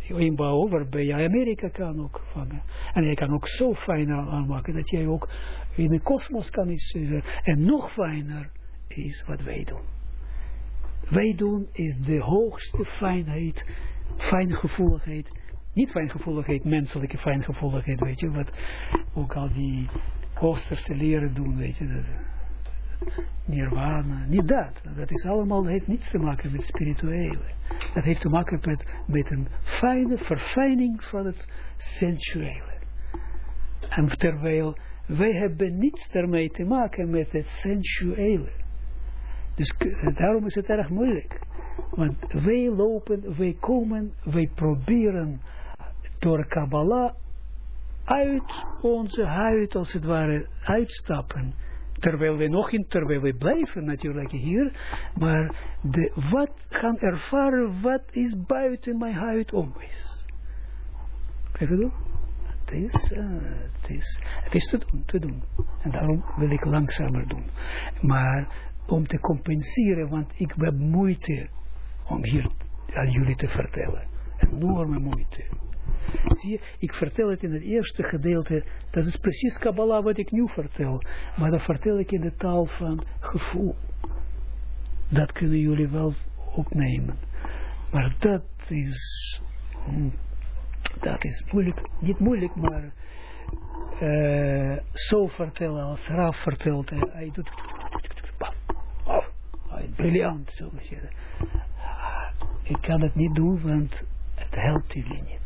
inbouwen, waarbij je Amerika kan ook vangen. En je kan ook zo fijn aan- aanmaken, dat jij ook in de kosmos kan iets. En nog fijner is wat wij doen. Wij doen is de hoogste fijnheid, fijngevoeligheid, niet fijngevoeligheid, menselijke fijngevoeligheid, weet je, wat ook al die Oosterse leren doen, weet je, dat, nirvana, niet dat. Dat is allemaal, heeft niets te maken met spirituele. Dat heeft te maken met, met een fijne verfijning van het sensuele. En terwijl wij hebben niets daarmee te maken met het sensuele. Dus daarom is het erg moeilijk. Want wij lopen, wij komen, wij proberen door Kabbalah uit onze huid, als het ware, uitstappen. Terwijl we nog in, terwijl we blijven natuurlijk hier, maar de, wat gaan ervaren, wat is buiten mijn huid om is. Kijk je? Het is, eh, het is, het is te doen, te doen. En daarom wil ik langzamer doen. Maar om te compenseren, want ik heb moeite om hier aan jullie te vertellen. Enorme moeite. Zie je, ik vertel het in het eerste gedeelte, dat is precies Kabbalah wat ik nu vertel, maar dat vertel ik in de taal van gevoel. Dat kunnen jullie wel opnemen. Maar dat is, dat is moeilijk, niet moeilijk, maar eh, zo vertellen als Raf vertelt, hij, doet, briljant, zo zeggen. Ik kan het niet doen, want het helpt jullie niet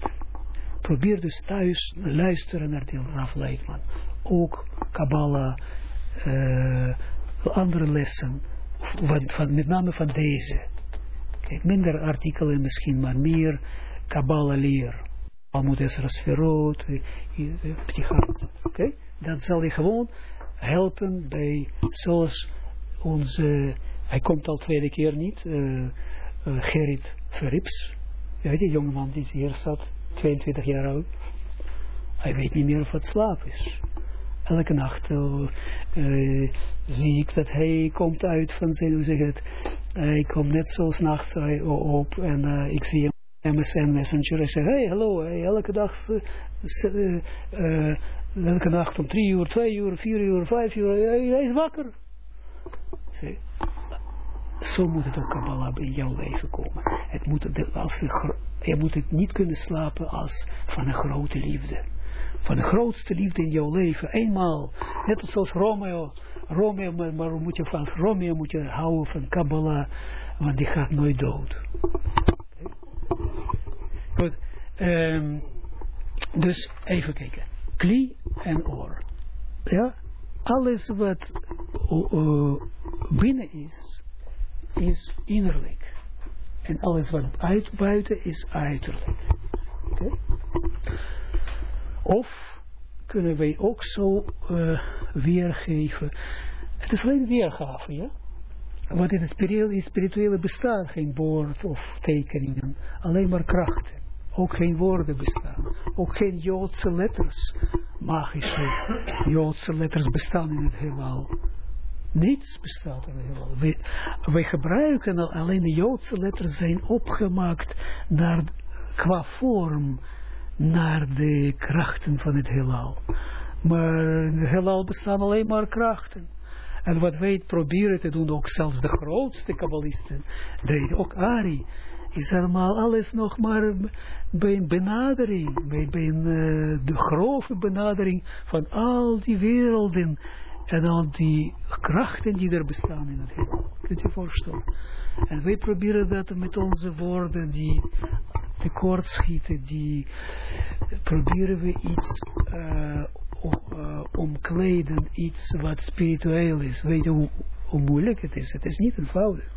probeer dus thuis luisteren naar die Raf Leitman. Ook Kabbalah, eh, andere lessen, van, van, met name van deze. Kijk, minder artikelen misschien, maar meer Kabbalah leer. Almoed Esra Sferot, Ptichat. Oké? Dat zal je gewoon helpen bij, zoals onze, hij komt al tweede keer niet, eh, eh, Gerrit Verrips. Ja, die jongeman die hier zat, 22 jaar oud. Hij weet niet meer of het slaap is. Elke nacht uh, uh, zie ik dat hij komt uit van zijn, hoe zeg het, hij komt net zoals nachts op en ik zie hem MSN Messenger en zeg, hey, hallo, elke dag, elke nacht om 3 uur, 2 uur, 4 uur, 5 uur, hij, hij is wakker. Zo moet het ook Kabbalah in jouw leven komen. Het moet, als je moet het niet kunnen slapen als van een grote liefde. Van de grootste liefde in jouw leven. Eenmaal. Net zoals Romeo. Romeo, maar, maar moet je van Romeo moet je houden van Kabbalah. Want die gaat nooit dood. Goed. Um, dus even kijken. Klie en oor. Ja. Alles wat uh, uh, binnen is, is innerlijk. En alles wat uit, buiten is uiterlijk. Of kunnen wij ook zo uh, weergeven. Het is alleen weergave, ja. Want in het spirituele, bestaat geen woord of tekeningen. Alleen maar krachten. Ook geen woorden bestaan. Ook geen Joodse letters. Magische Joodse letters bestaan in het heelal. Niets bestaat in heelal. Wij, wij gebruiken al, alleen de Joodse letters zijn opgemaakt naar, qua vorm naar de krachten van het heelal. Maar in het heelal bestaan alleen maar krachten. En wat wij proberen te doen, ook zelfs de grootste kabbalisten, ook Ari, is allemaal alles nog maar bij een benadering, bij, bij een, uh, de grove benadering van al die werelden en al die krachten die er bestaan in het heelal. Kunt je voorstellen? En wij proberen dat met onze woorden die tekortschieten, die proberen we iets uh, omkleden, iets wat spiritueel is. Weet je hoe, moeilijk het is? Het is niet eenvoudig.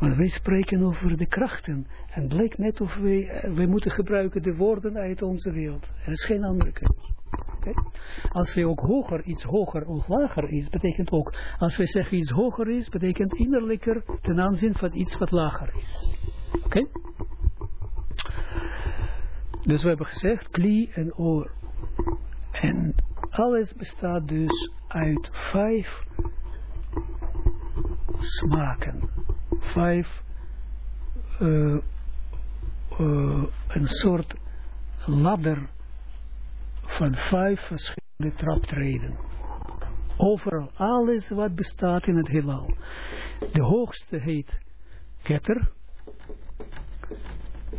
Maar wij spreken over de krachten. En blijkt net of wij, wij moeten gebruiken de woorden uit onze wereld. Er is geen andere keuze. Als wij ook hoger, iets hoger of lager is, betekent ook, als wij zeggen iets hoger is, betekent innerlijker ten aanzien van iets wat lager is. Oké? Dus we hebben gezegd, kli en oor. En alles bestaat dus uit vijf smaken. Vijf, uh, uh, een soort ladder van vijf verschillende traptreden. Overal, alles wat bestaat in het heelal. De hoogste heet ketter.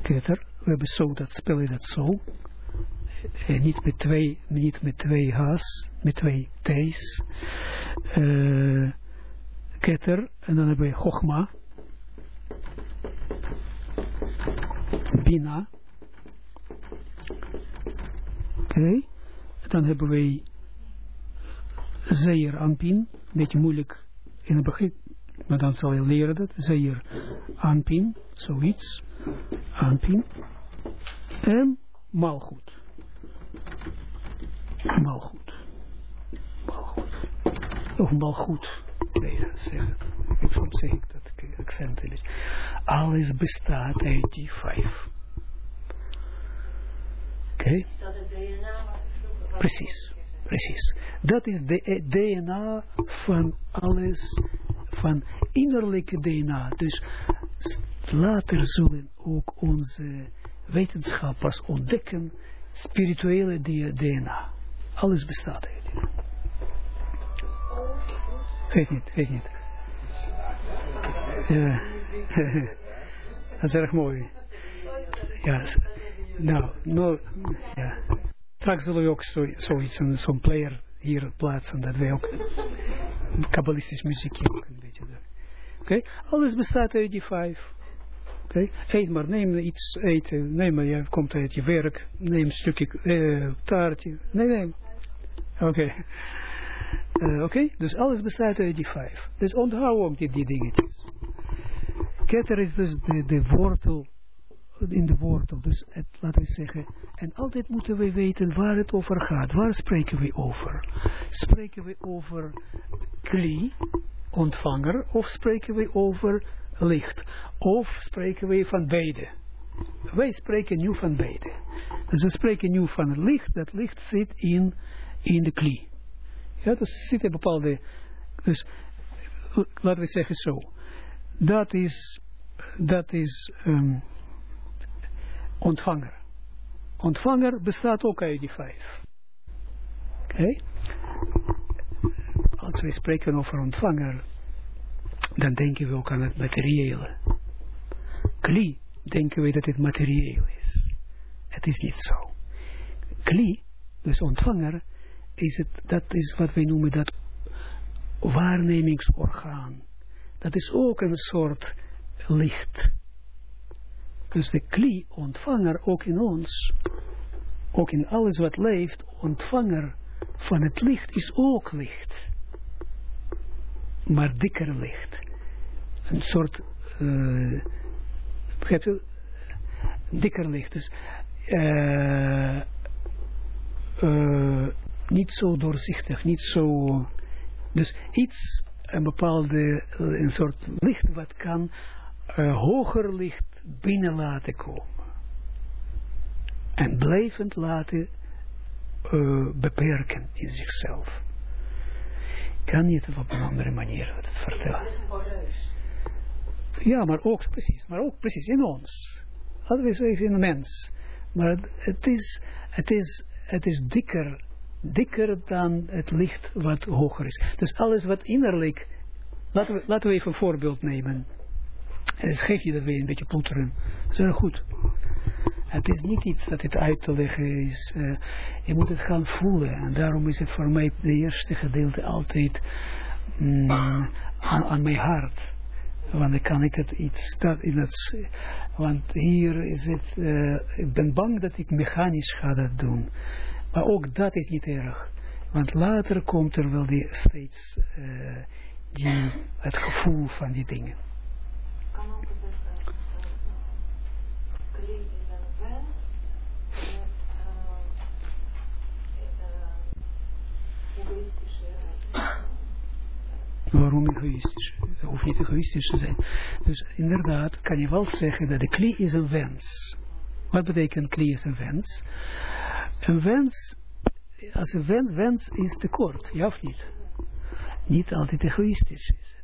Ketter, we hebben zo, dat spel dat zo. En niet met twee, niet met twee H's, met twee T's. Uh, ketter, en dan hebben we Chogma. Bina. Oké. Dan hebben wij Zeer Anpin. Een beetje moeilijk in het begin. Maar dan zal je leren dat. Zeer Anpin. Zoiets. Anpin. En Malgoed. Malgoed. Malgoed. Of Malgoed. Nee, zeg ik. Zeg ik accent. Alles bestaat uit die vijf. Okay. Precies, precies. Dat is de DNA van alles, van innerlijke DNA. Dus later zullen ook onze wetenschappers ontdekken spirituele DNA. Alles bestaat uit. Weet niet, weet niet. Ja. Dat is erg mooi. Ja, nou, nou, ja. Straks zullen we ook zo, zoiets, zo'n player hier plaatsen, dat wij ook kabbalistisch muziekje ook een beetje. Oké, alles bestaat uit die vijf. Oké, okay? eet maar, neem iets eten, neem maar, je komt uit je werk, neem een stukje uh, taartje, nee, nee. Oké. Okay. Uh, Oké, dus alles bestaat uit die vijf. Dus onthoud ook die, die dingetjes. Ketter is dus de, de wortel in de wortel. Dus het, laten we zeggen, en altijd moeten we weten waar het over gaat. Waar spreken we over? Spreken we over kli, ontvanger, of spreken we over licht? Of spreken we van beide? Wij spreken nu van beide. Dus we spreken nu van het licht, dat licht zit in, in de kli. Ja, dus zit een bepaalde, dus laten we zeggen zo. Dat is, dat is, um, ontvanger. Ontvanger bestaat ook uit die vijf. Oké? Als we spreken over ontvanger, dan denken we ook aan het materiële. Kli, denken we dat het materieel is. Het is niet zo. Kli, dus ontvanger, is het, dat is wat wij noemen dat waarnemingsorgaan. Dat is ook een soort licht. Dus de kli, ontvanger, ook in ons, ook in alles wat leeft, ontvanger van het licht is ook licht. Maar dikker licht. Een soort, uh, begrijp je, dikker licht. Dus uh, uh, niet zo doorzichtig, niet zo, dus iets, een bepaalde, een soort licht wat kan hoger licht binnen laten komen. En blijvend laten uh, beperken in zichzelf. Ik kan niet op een andere manier het vertellen. Ja, maar ook precies, maar ook precies in ons. We zeggen in de mens. Maar het is, het is, het is dikker, dikker dan het licht wat hoger is. Dus alles wat innerlijk, laten we, laten we even een voorbeeld nemen en het geeft je dat weer een beetje ploeteren. Dat is goed. Het is niet iets dat het uit te leggen is. Uh, je moet het gaan voelen. En daarom is het voor mij de eerste gedeelte altijd mm, aan, aan mijn hart. Want dan kan ik het iets, dat in het, want hier is het, uh, ik ben bang dat ik mechanisch ga dat doen. Maar ook dat is niet erg. Want later komt er wel die steeds uh, die, het gevoel van die dingen. Waarom egoïstisch? Het hoeft niet egoïstisch te zijn. Dus inderdaad kan je wel zeggen dat de kli is een wens. Wat betekent kli is een wens? Een wens, als een wens, wens is tekort, ja of niet? Niet altijd egoïstisch is.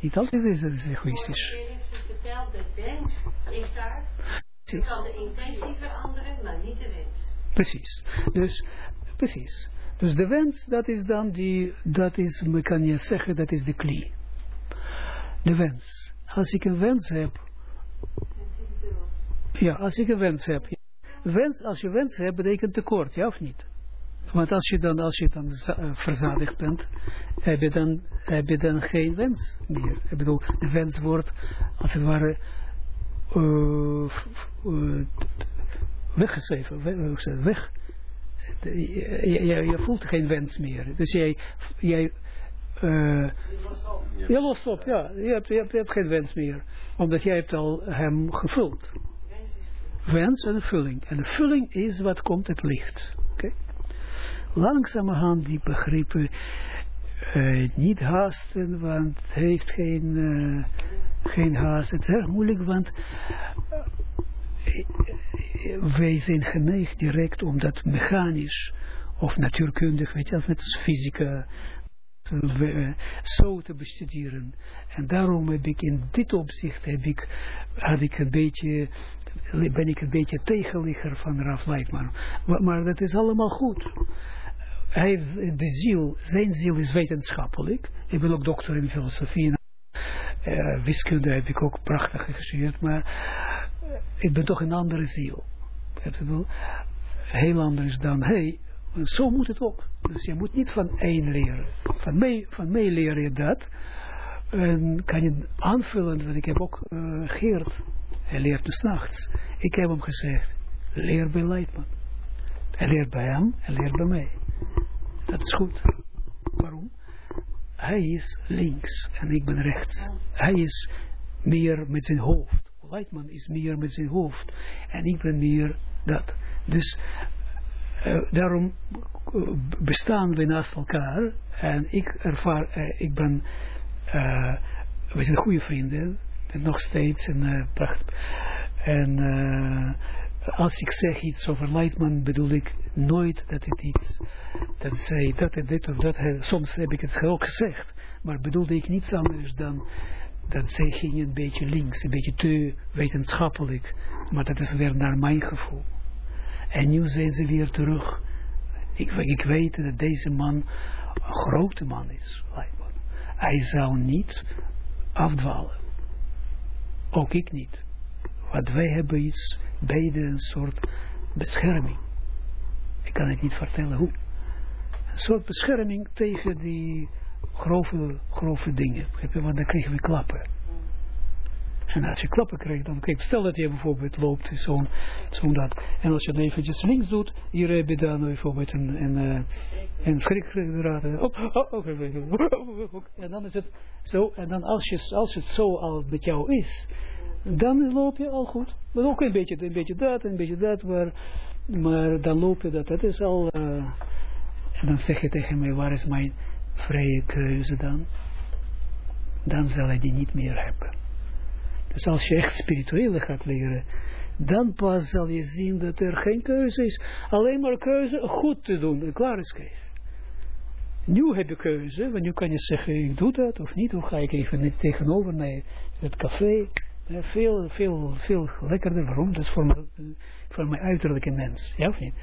Niet altijd is het egoïstisch.
Wens is daar. Je kan de intentie veranderen, maar niet de wens.
Precies. Dus, precies. Dus de wens, dat is dan die, dat is, me kan je zeggen, dat is de klie. De wens. Als ik een wens heb, ja, als ik een wens heb, wens, als je wens hebt, betekent tekort, ja of niet? Want als je dan, als je dan verzadigd bent, heb je dan, heb je dan geen wens meer. Ik bedoel, de wens wordt, als het ware, uh, uh, weggeschreven, weg, weg je, je, je, voelt geen wens meer. Dus jij, jij uh, je lost op, ja. Je hebt, je, hebt, je hebt geen wens meer. Omdat jij hebt al hem gevuld. Wens en vulling. En de vulling is wat komt het licht. Oké. Okay. Langzamerhand die begrippen uh, niet haasten, want het heeft geen, uh, geen haast. Het is erg moeilijk, want wij zijn geneigd direct om dat mechanisch of natuurkundig, weet je, als net als fysica, zo te bestuderen. En daarom heb ik in dit opzicht, heb ik, had ik een beetje, ben ik een beetje tegenligger van Raf Leitman. Maar, maar dat is allemaal goed. Hij heeft de ziel, zijn ziel is wetenschappelijk. Ik ben ook dokter in filosofie. Uh, wiskunde heb ik ook prachtig gestudeerd, maar ik ben toch een andere ziel. Heel anders dan hij. Zo moet het ook. Dus je moet niet van één leren. Van mij, van mij leer je dat. En kan je aanvullen, want ik heb ook uh, Geert. Hij leert dus nachts. Ik heb hem gezegd, leer bij Leitman. Hij leert bij hem, hij leert bij mij. Dat is goed. Waarom? Hij is links en ik ben rechts. Hij is meer met zijn hoofd. Leitman is meer met zijn hoofd. En ik ben meer dat. Dus uh, daarom uh, bestaan we naast elkaar. En ik ervaar, uh, ik ben, we zijn goede vrienden. En nog steeds. En, en als ik zeg iets over Leitman, bedoel ik nooit dat het iets, dat zij dat en dit of dat, soms heb ik het ook gezegd, maar bedoelde ik niets anders dan dat zij ging een beetje links, een beetje te wetenschappelijk, maar dat is weer naar mijn gevoel. En nu zijn ze weer terug. Ik, weet dat deze man een grote man is. Hij zou niet afdwalen. Ook ik niet. Want wij hebben iets, beide een soort bescherming. Ik kan het niet vertellen hoe. Een soort bescherming tegen die grove, grove dingen. Want dan krijgen we klappen. En als je klappen krijgt, dan kijk, stel dat je bijvoorbeeld loopt, zo'n zo dat. En als je het eventjes links doet, hier heb je dan bijvoorbeeld een, een, een, een schrikdraad. En dan is het zo, en dan als, je, als het zo al met jou is, dan loop je al goed. Maar ook een beetje, een beetje dat, een beetje dat, maar, dan loop je dat. Dat is al, uh, en dan zeg je tegen mij, waar is mijn vrije keuze dan? Dan zal hij die niet meer hebben. Dus als je echt spirituele gaat leren, dan pas zal je zien dat er geen keuze is. Alleen maar keuze goed te doen. Klaar is Kees. Nu heb je keuze, want nu kan je zeggen, ik doe dat of niet. Of ga ik even tegenover naar het café. Veel, veel, veel lekkerder. Waarom? Dat is voor, mijn, voor mijn uiterlijke mens. Ja of niet?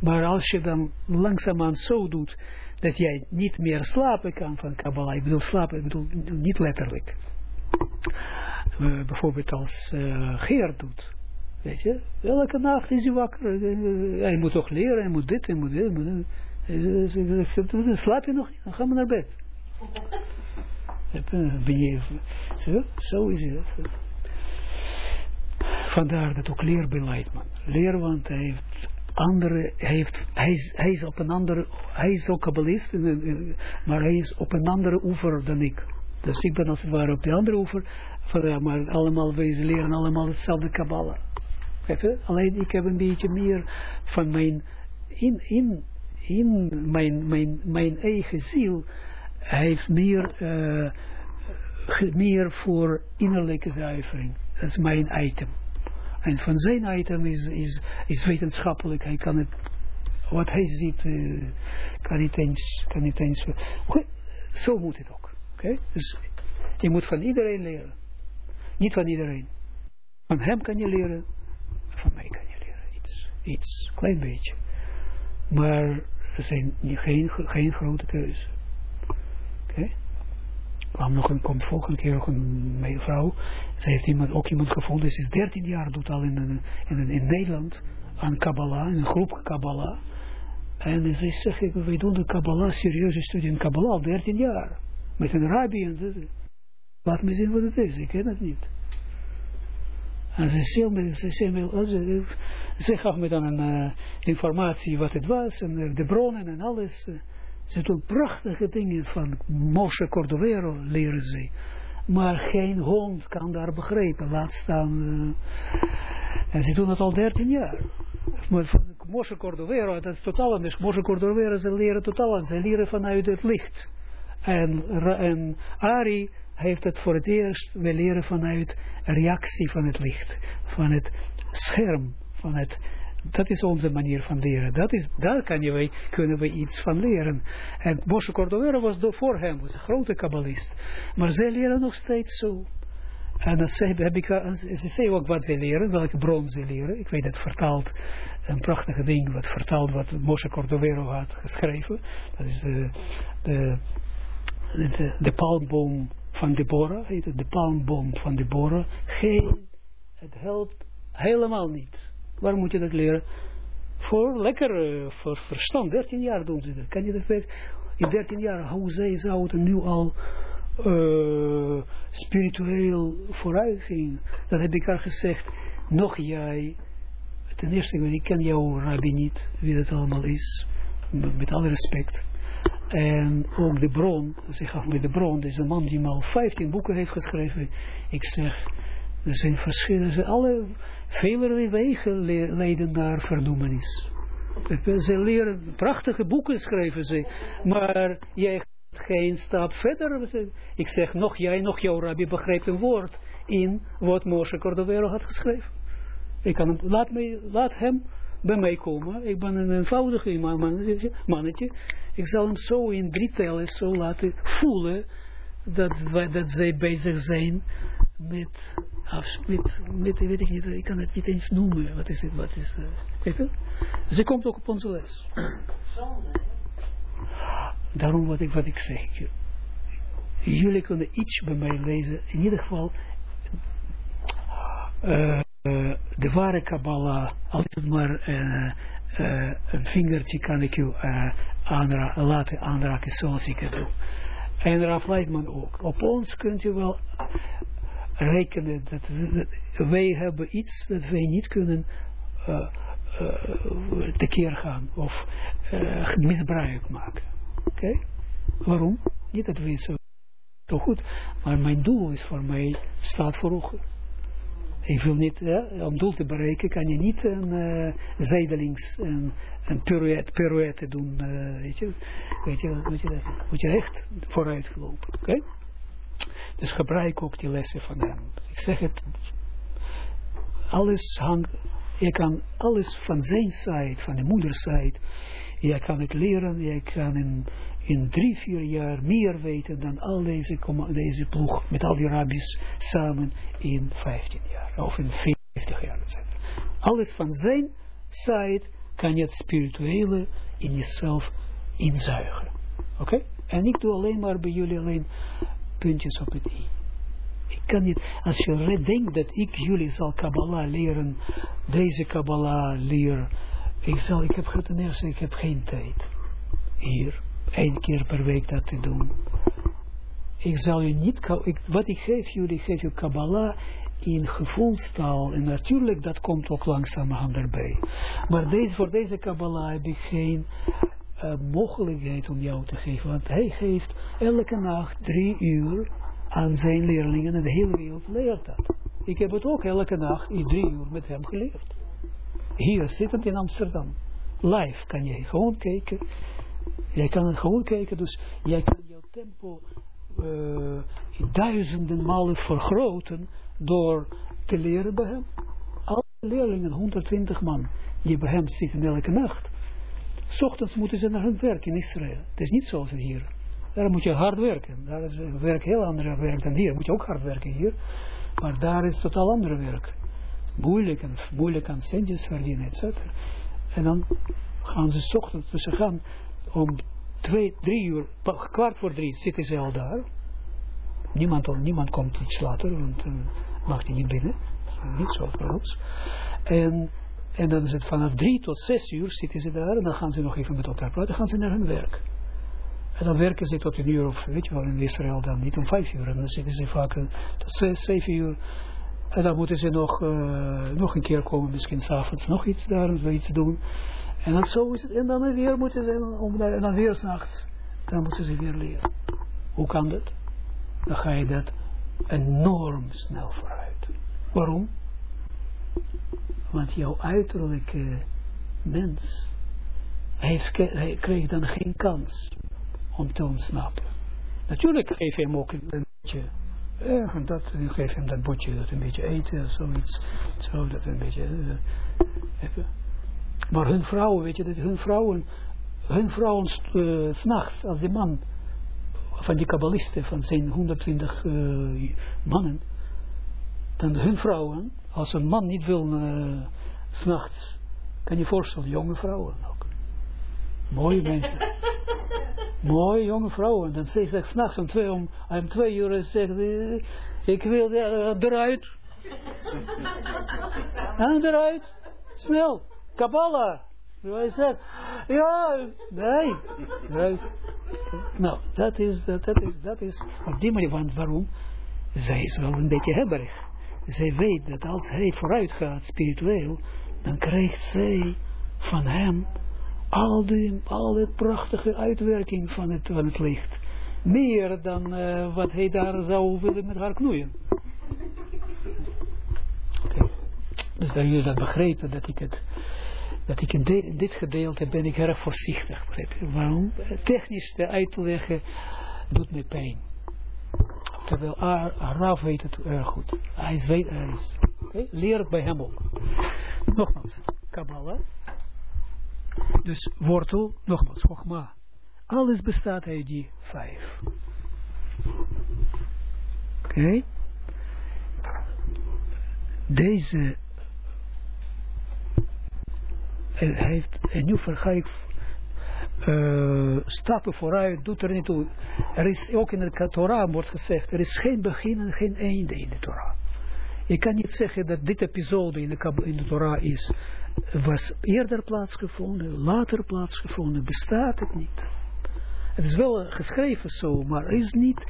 Maar als je dan langzaamaan zo doet, dat jij niet meer slapen kan van Kabbalah. Ik bedoel slapen, ik bedoel niet letterlijk uh, bijvoorbeeld als uh, Geert doet. Weet je, elke nacht is hij wakker. Eh, Hij moet toch leren, hij moet dit, hij moet dit. hij moet dit. "Eh, Slaap je nog? Dan gaan we naar bed. Heb je- Ben je, zo, zo is het. Vandaar dat ook leerbeleid, man. Leer, want hij heeft andere, hij, heeft, hij, is, op een andere, hij is ook kabbalist, maar hij is op een andere oever dan ik. Dus ik ben als het ware op de andere oever, ja, maar allemaal, wij leren allemaal hetzelfde kabbala. Alleen ik heb een beetje meer van mijn, in, in, in mijn, mijn, mijn eigen ziel, hij heeft meer, ge- meer voor innerlijke zuivering. Dat is mijn item. En van zijn item is, is, is wetenschappelijk. Hij kan het, wat hij ziet, eh, kan niet eens, kan niet eens. Zo moet het ook. Oké? Dus je moet van iedereen leren. Niet van iedereen. Van hem kan je leren, van mij kan je leren. Iets, iets, klein beetje. Maar er zijn geen, geen grote keuze. Kwam nog een, komt volgende keer nog een mevrouw. Ze heeft iemand, ook iemand gevonden. Ze is 13 jaar, doet al in, een- in, in Nederland aan Kabbalah, in een groep Kabbalah. En ze zegt, ik, wij doen de Kabbalah, serieuze studie in Kabbalah al 13 jaar. Met een rabbi en dit. Laat me zien wat het is, ik ken het niet. En ze ze, ze, ze gaf me dan een eh, informatie wat het was, en eh, de bronnen en alles. Ze doen prachtige dingen van Moshe Cordovero, leren ze. Maar geen hond kan daar begrijpen, laat staan. eh. en ze doen het al 13 jaar. Maar van Moshe Cordovero, dat is totaal anders. Moshe Cordovero, ze leren totaal anders. Ze leren vanuit het licht. En, en Ari heeft het voor het eerst, we leren vanuit reactie van het licht. Van het scherm, van het dat is onze manier van leren. Dat is, daar kan je, kunnen we iets van leren. En Moshe Cordovero was door voor hem, was een grote kabbalist. Maar zij leren nog steeds zo. En zei, heb eh, ze ook wat ze leren, welke bron ze leren. Ik weet het vertaald, een prachtige ding, wat vertaald wat Moshe Cordovero had geschreven. Dat is de, de, de, de palmboom van Deborah, heet de palmboom van Deborah. Geen, het helpt helemaal niet. Waarom moet je dat leren? Voor lekker, eh, voor verstand. 13 jaar doen ze dat. Kan je dat weten? In 13 jaar, hoe zij zouden nu al eh, spiritueel vooruit ging. Dat heb ik haar gezegd. Nog jij, ten eerste, ik ken jouw rabbi niet, wie dat allemaal is. Met, alle respect. En ook de bron, ze gaf me de bron, dat is een man die al 15 boeken heeft geschreven. Ik zeg, er zijn verschillende, alle, vele wegen le- leiden naar verdoemenis. Ze leren prachtige boeken schrijven ze, maar jij gaat geen stap verder. Ik zeg, nog jij, nog jouw rabbi begrijpt een woord in wat Moshe Cordovero had geschreven. Ik kan laat, me, laat hem bij mij komen. Ik ben een eenvoudige man- mannetje, mannetje. Ik zal hem zo in drie tellen zo laten voelen dat, wij- dat zij bezig zijn met, af, met, weet ik niet, ik kan het niet eens noemen. Wat is het, wat is? Kijk, Ze komt ook op onze les. Daarom wat ik, wat ik zeg. Jullie kunnen iets bij mij lezen. In ieder geval, eh, de ware Kabbalah, altijd maar eh, een vingertje kan ik u aanra laten aanraken zoals ik het doe. En Raf Leitman ook. Op ons kunt u wel rekenen dat, wij hebben iets dat wij niet kunnen uh, uh, tekeer gaan of uh, misbruik maken. Oké? Waarom? Niet dat we zo, zo goed, maar mijn doel is voor mij, staat voor ogen. Ik wil niet, ja, om doel te bereiken kan je niet een zijdelings een, een pirouette, pirouette doen, weet je. Weet je, weet moet je echt vooruit lopen, oké? Dus gebruik ook die lessen van hem. Ik zeg het, alles hangt, je kan alles van zijn side, van de moederside, je kan het leren, je kan in, in drie, vier jaar meer weten dan al deze, deze ploeg met al die rabbis samen in 15 jaar of in 50 jaar. Alles van zijn side kan je het spirituele in jezelf inzuigen. Oké? Okay? En ik doe alleen maar bij jullie alleen puntjes op het i. Ik kan niet, als je denkt dat ik jullie zal Kabbalah leren, deze Kabbalah leren, ik zal, ik heb ten eerste, ik heb geen tijd hier, één keer per week dat te doen. Ik zal je niet, ik, wat ik geef jullie, geef je Kabbalah in gevoelstaal. En natuurlijk, dat komt ook langzamerhand erbij. Maar deze, voor deze Kabbalah heb ik geen uh, mogelijkheid om jou te geven. Want hij geeft elke nacht drie uur aan zijn leerlingen en de hele wereld leert dat. Ik heb het ook elke nacht in drie uur met hem geleerd. Hier zittend in Amsterdam. Live kan je gewoon kijken. Jij kan het gewoon kijken, dus jij kan jouw tempo uh, duizenden malen vergroten door te leren bij hem. Alle leerlingen, 120 man, die bij hem zitten elke nacht. Ochtends moeten ze naar hun werk in Israël. Het is niet zoals hier. Daar moet je hard werken. Daar is werk heel ander werk dan hier. Moet je ook hard werken hier. Maar daar is totaal ander werk. Moeilijk en moeilijk aan centjes verdienen, etc. En dan gaan ze ochtends, dus ze gaan om twee, drie uur, kwart voor drie zitten ze al daar. Niemand, niemand komt iets later, want uh, mag die niet binnen. Niet zo. En, en dan is het vanaf drie tot zes uur zitten ze daar en dan gaan ze nog even met elkaar praten, dan gaan ze naar hun werk. En dan werken ze tot een uur of, weet je wel, in Israël dan niet om vijf uur. En dan zitten ze vaak tot zes, zeven uur. En dan moeten ze nog, uh, nog een keer komen, misschien s'avonds nog iets daar, iets doen. En dan zo is het. En dan weer moeten ze, om, en dan weer s'nachts, dan moeten ze weer leren. Hoe kan dat? Dan ga je dat enorm snel vooruit. Waarom? Want jouw uiterlijke mens, hij kreeg dan geen kans om te ontsnappen. Natuurlijk geef je hem ook een beetje, ja, dat, geef hem dat botje, dat een beetje eten of zoiets, zo, dat een beetje, uh, maar hun vrouwen, weet je, dat hun vrouwen, hun vrouwen uh, s'nachts, als die man van die kabbalisten, van zijn 120 uh, mannen, dan hun vrouwen, als een man niet wil uh, s'nachts, kan je voorstellen, jonge vrouwen ook. Mooie mensen. Mooie jonge vrouwen. Dan zegt ze s'nachts om twee, om, om twee uur zegt ik wil eruit. en eruit. Snel. Kabbalah. Hij zegt, ja, nee. nee. Nou, dat is, dat is, dat is, op die manier, want waarom? Zij is wel een beetje hebberig. Zij weet dat als hij vooruit gaat, spiritueel, dan krijgt zij van hem al die, al die prachtige uitwerking van het, van het licht. Meer dan uh, wat hij daar zou willen met haar knoeien. Oké. Dus dat jullie dat begrepen, dat ik het dat ik in, dit gedeelte ben ik erg voorzichtig. Waarom? Technisch te uit te leggen doet me pijn. Terwijl Araf weet het erg goed. Hij is, weet, hij is okay? bij hem ook. Nogmaals, Kabbalah. Dus wortel, nogmaals, Chogma. Alles bestaat uit die vijf. Oké. Deze heeft, en nu ga ik uh, stappen vooruit, doet er niet toe. Er is ook in de Torah wordt gezegd, er is geen begin en geen einde in de Torah. Je kan niet zeggen dat dit episode in de, in Torah is, was eerder plaatsgevonden, later plaatsgevonden, bestaat het niet. Het is wel geschreven zo, maar er is niet,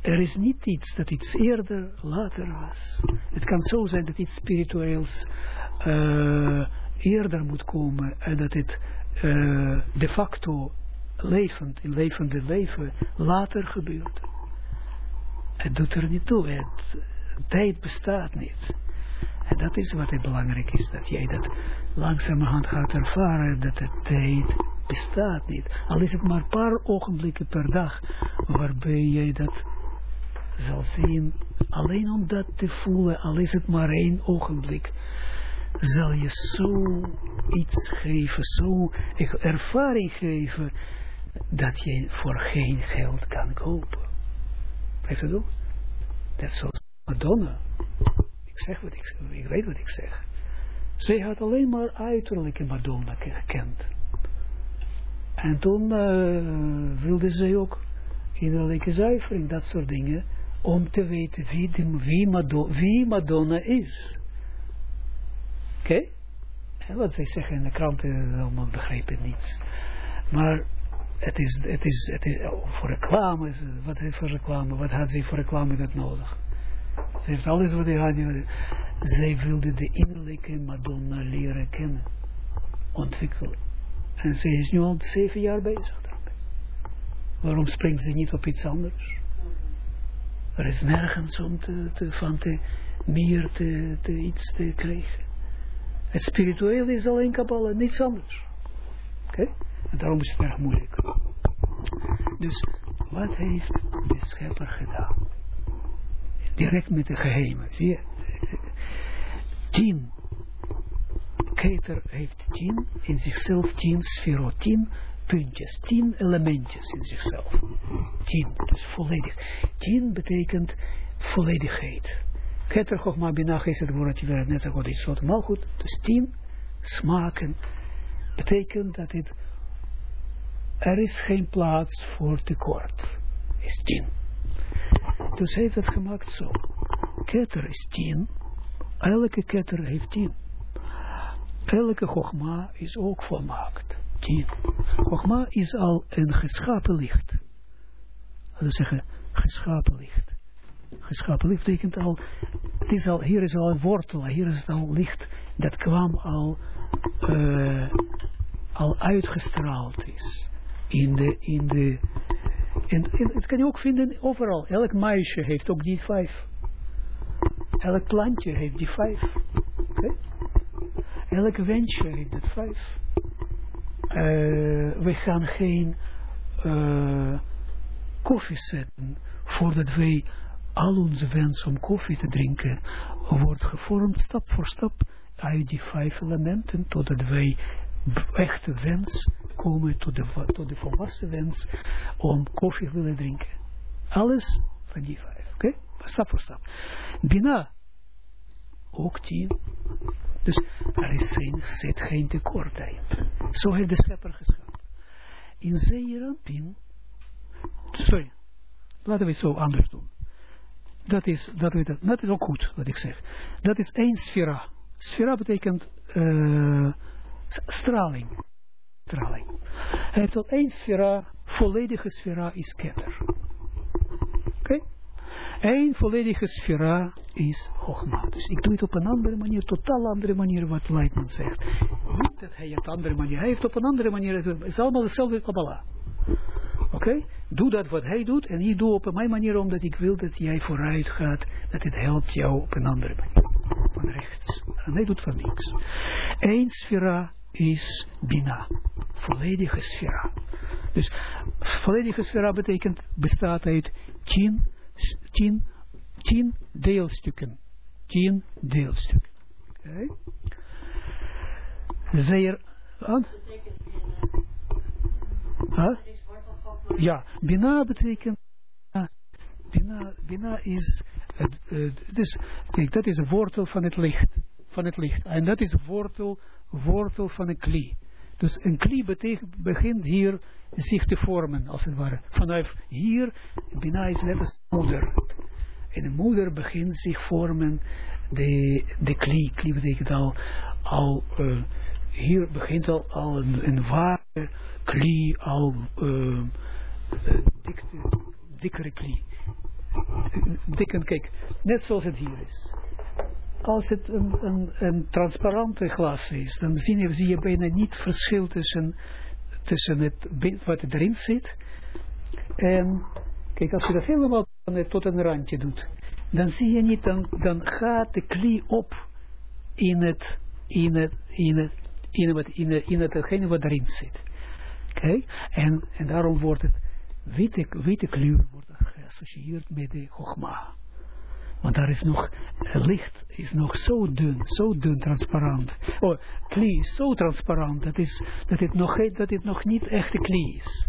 er is niet iets dat iets eerder, later was. Het kan zo zijn dat iets spiritueels uh, eerder moet komen en dat het uh, de facto levend, in levende leven later gebeurt. Het doet er niet toe. Het, tijd bestaat niet. En dat is wat het belangrijk is, dat jij dat langzamerhand gaat ervaren, dat de tijd bestaat niet. Al is het maar een paar ogenblikken per dag, waarbij jij dat zal zien, alleen om dat te voelen, al is het maar één ogenblik, zal je zo iets geven, zo ervaring geven, dat je voor geen geld kan kopen. Heeft het ook? Dat is Madonna. Ik zeg wat ik zeg, ik weet wat ik zeg. Zij had alleen maar uiterlijke Madonna gekend. En toen uh, wilde zij ook innerlijke zuivering, dat soort dingen, om te weten wie, wie Madonna is. Oké? Okay? Wat zij zeggen in de kranten, allemaal begrijpen niets. Maar het is, het is, het is oh, voor reclame, wat heeft voor reclame, wat had ze voor reclame dat nodig? Ze heeft alles wat hij had. Zij wilde de innerlijke Madonna leren kennen, ontwikkelen. En ze is nu al zeven jaar bezig daarmee. Waarom springt ze niet op iets anders? Er is nergens om te, te, van te, meer te, te, iets te krijgen. Het spirituele is alleen Kabbalah, niets anders. Oké? En daarom is het erg moeilijk. Dus, wat heeft de schepper gedaan? Direct met de geheimen. Zie je? Tien. Keter heeft tien, in zichzelf tien sferot, tien puntjes, tien elementjes in zichzelf. Tien, dus volledig. Tien betekent volledigheid. Keter Chogma Binach is het woordje waar het net zo iets soort goed. Dus tien smaken betekent dat het er is geen plaats voor tekort. Is tien. Dus heeft het gemaakt zo. Keter is tien. Elke ketter heeft tien. Elke chogma is ook volmaakt. Tien. Chogma is al een geschapen licht. Dat we zeggen, geschapen licht. Geschapen licht al, het is al, hier is al een wortel, hier is het al licht, dat kwam al, uh, al uitgestraald is. In de, in de, en, het kan je ook vinden overal. Elk meisje heeft ook die vijf. Elk plantje heeft die vijf. Elk wensje heeft dat vijf. Uh, we gaan geen uh, koffie zetten voordat wij al onze wens om koffie te drinken wordt gevormd stap voor stap uit die vijf elementen totdat wij echte wens komen tot de, tot de volwassen wens om koffie willen drinken. Alles van die vijf, oké? Stap voor stap. Bina, ook tien. Dus er is geen, zit geen tekort daarin. Zo heeft de schepper geschapen. In Zeerampin, sorry, laten we het zo anders doen. Dat is, dat, dat is ook goed wat ik zeg. Dat is één sfera. Sfera betekent uh, straling. straling. Hij heeft al één sfera, volledige sfera is ketter. Oké? Eén volledige sfera is Chogma. Dus ik doe het op een andere manier, totaal andere manier wat Leitman zegt. Niet dat hij het andere manier, hij heeft op een andere manier, het is allemaal dezelfde Kabbalah. Oké? Okay? Doe dat wat hij doet en ik doe op mijn manier omdat ik wil dat jij vooruit gaat, dat het helpt jou op een andere manier. Van rechts. En hij doet van niks. Eén sfera is Bina. Volledige sfera. Dus volledige sfera betekent, bestaat uit tien, tien, tien deelstukken. Tien deelstukken. Okay. Zeer, aan? Ja, Bina betekent, Bina, Bina is, het, kijk, dat is de wortel van het licht. Van het licht. En dat is wortel wortel van een kli. Dus een kli begint hier zich te vormen, als het ware. Vanuit hier, Bina is net als moeder. En de moeder begint zich vormen, de, de kli. Kli betekent al, al uh, hier begint al, al een, een ware kli, al uh, dikte, dikkere kli. Dikke, kijk, net zoals het hier is als het een, een, een transparante glas is, dan zie je, bijna niet verschil tussen, tussen het, wat erin zit. En kijk, als je dat helemaal tot een randje doet, dan zie je niet, dan, gaat de klie op in het, in het, in het, in het, in het, in wat erin zit. Oké? En, en daarom wordt het witte, witte kleur geassocieerd met de Chogma. Want daar is nog, het licht is nog zo dun, zo dun transparant. Oh, klie is zo transparant, dat, is, dat, het nog, dat het nog niet echte klie is.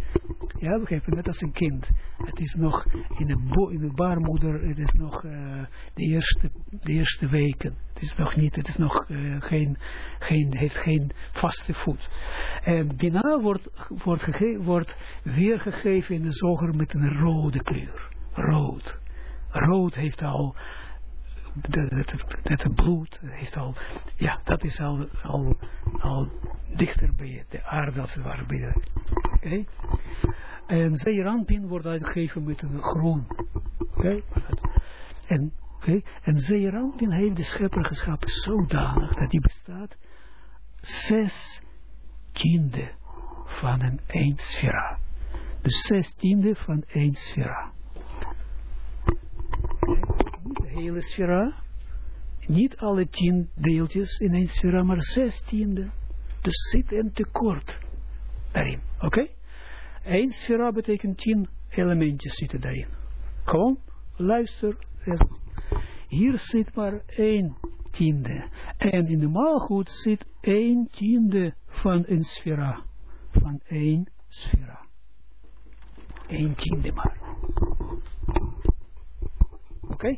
Ja, begrijp je, net als een kind. Het is nog in de, bo in de baarmoeder, het is nog uh, de, eerste, de eerste weken. Het is nog niet, het is nog uh, geen, geen, heeft geen vaste voet. En Bina wordt, wordt, wordt weergegeven in de zoger met een rode kleur. Rood rood heeft al, het bloed heeft al, ja, dat is al, al, al dichter bij de aarde als het ware. Okay? En zeeranpin wordt uitgegeven met een groen. Oké? En, okay? en zeeranpin heeft de schepper geschapen zodanig dat die bestaat zes tiende van een één sfera. Dus zes tiende van één sfera. Niet de hele sfera. Niet alle tien deeltjes in één sfera, maar zes tiende. Dus zit een tekort daarin. Oké? Okay? Eén sfera betekent tien elementjes zitten daarin. Gewoon, luister. Hier zit maar één tiende. En in de maalgoed zit één tiende van een sfera. Van één sfera. Eén tiende maar. Oké? Okay?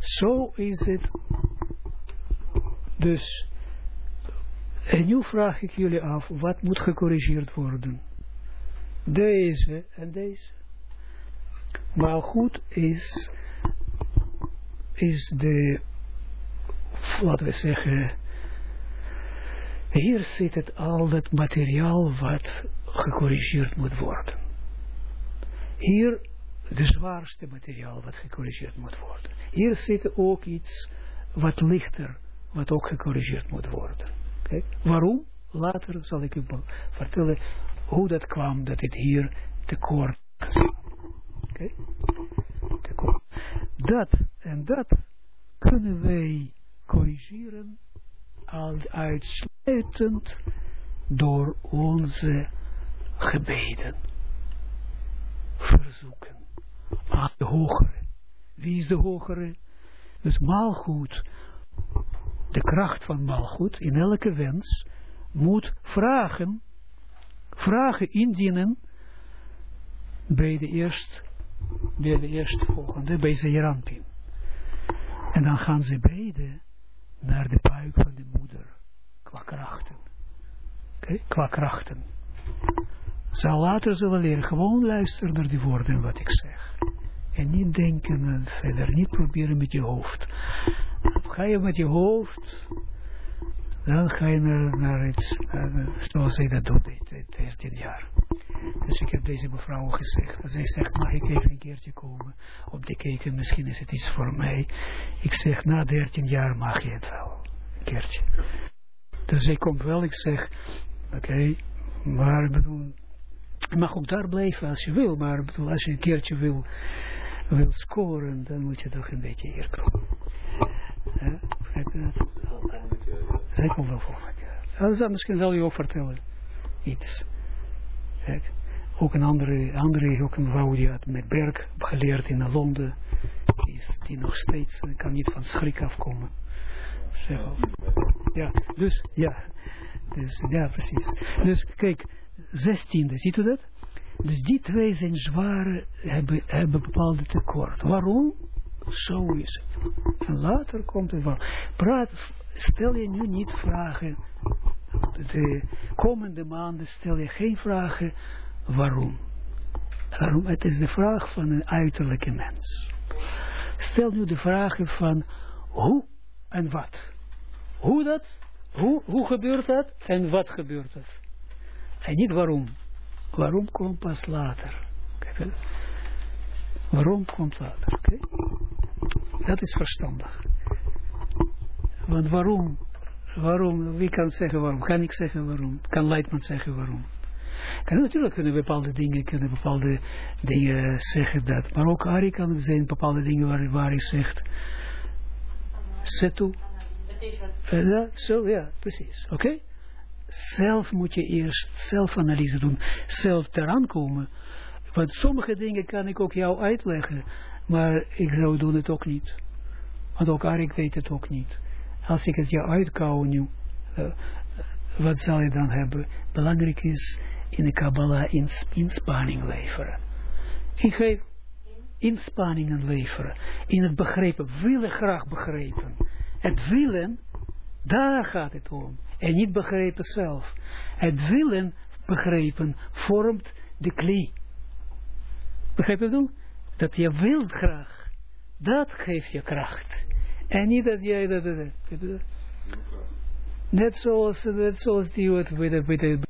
Zo is het. Dus, en nu vraag ik jullie af, wat moet gecorrigeerd worden? Deze en deze. Maar goed is, is de, laten we zeggen, hier zit het al dat materiaal wat gecorrigeerd moet worden. Hier de zwaarste materiaal wat gecorrigeerd moet worden. Hier zit ook iets wat lichter, wat ook gecorrigeerd moet worden. Waarom? Later zal ik u vertellen hoe dat kwam dat het hier tekort is. Okay. Tekort. Dat en dat kunnen wij corrigeren uitsluitend door onze gebeden, verzoeken aan de hogere. Wie is de hogere? Dus maalgoed, de kracht van maalgoed in elke wens moet vragen, vragen indienen bij de eerst, bij de eerstvolgende, bij Zeerampin. En dan gaan ze beide naar de buik van de moeder, qua krachten. Qua krachten. Zal later zullen leren, gewoon luisteren naar die woorden wat ik zeg. En niet denken en verder, niet proberen met je hoofd. Ga je met je hoofd, dan ga je naar, iets, uh, zoals zij dat doet, 13 jaar. Dus ik heb deze mevrouw gezegd, zij zegt, mag ik even een keertje komen, om te kijken, misschien is het iets voor mij. Ik zeg, na 13 jaar mag je het wel, een keertje. Dus zij komt wel, ik zeg, oké, maar ik bedoel, je mag ook daar blijven als je wil, maar als je een keertje wil, wil scoren, dan moet je toch een beetje hier komen. Ja? Zij komt wel volgend jaar. Ja, misschien zal je ook vertellen. Iets. Kijk. Ook een andere, andere ook een vrouw die had met Berg geleerd in Londen. Is, die nog steeds kan niet van schrik afkomen. Ja, dus ja. Dus ja, precies. Dus kijk, zestiende, ziet u dat? Dus die twee zijn zware, hebben, hebben bepaalde tekort. Waarom? Zo is het. Later komt het wel. Praat, stel je nu niet vragen. De komende maanden stel je geen vragen. Waarom? Waarom? Het is de vraag van een uiterlijke mens. Stel nu de vragen van hoe en wat. Hoe dat? Hoe, hoe gebeurt dat? En wat gebeurt dat? En niet waarom. Waarom komt pas later. Waarom komt later. Okay? Dat is verstandig. Want waarom, waarom, wie kan zeggen waarom? Kan ik zeggen waarom? Kan Leidman zeggen waarom? Kan, natuurlijk kunnen bepaalde dingen, kunnen bepaalde dingen zeggen dat. Maar ook Ari kan zijn bepaalde dingen waar, waar hij zegt. Setu. Ja, zo, ja, precies. Oké? Okay? Zelf moet je eerst zelfanalyse doen. Zelf eraan komen. Want sommige dingen kan ik ook jou uitleggen. Maar ik zou doen het ook niet. Want ook Arik weet het ook niet. Als ik het jou uitkou nu. Uh, wat zal je dan hebben? Belangrijk is in de Kabbalah ins, inspanning leveren. Ik geef inspanningen leveren. In het begrepen. Willen graag begrepen. Het willen, daar gaat het om en niet begrepen zelf. Het willen begrepen vormt de klie. Begrijp je dat? Dat je wilt graag. Dat geeft je kracht. En niet dat jij dat... dat, net zoals, net zoals die wat bij de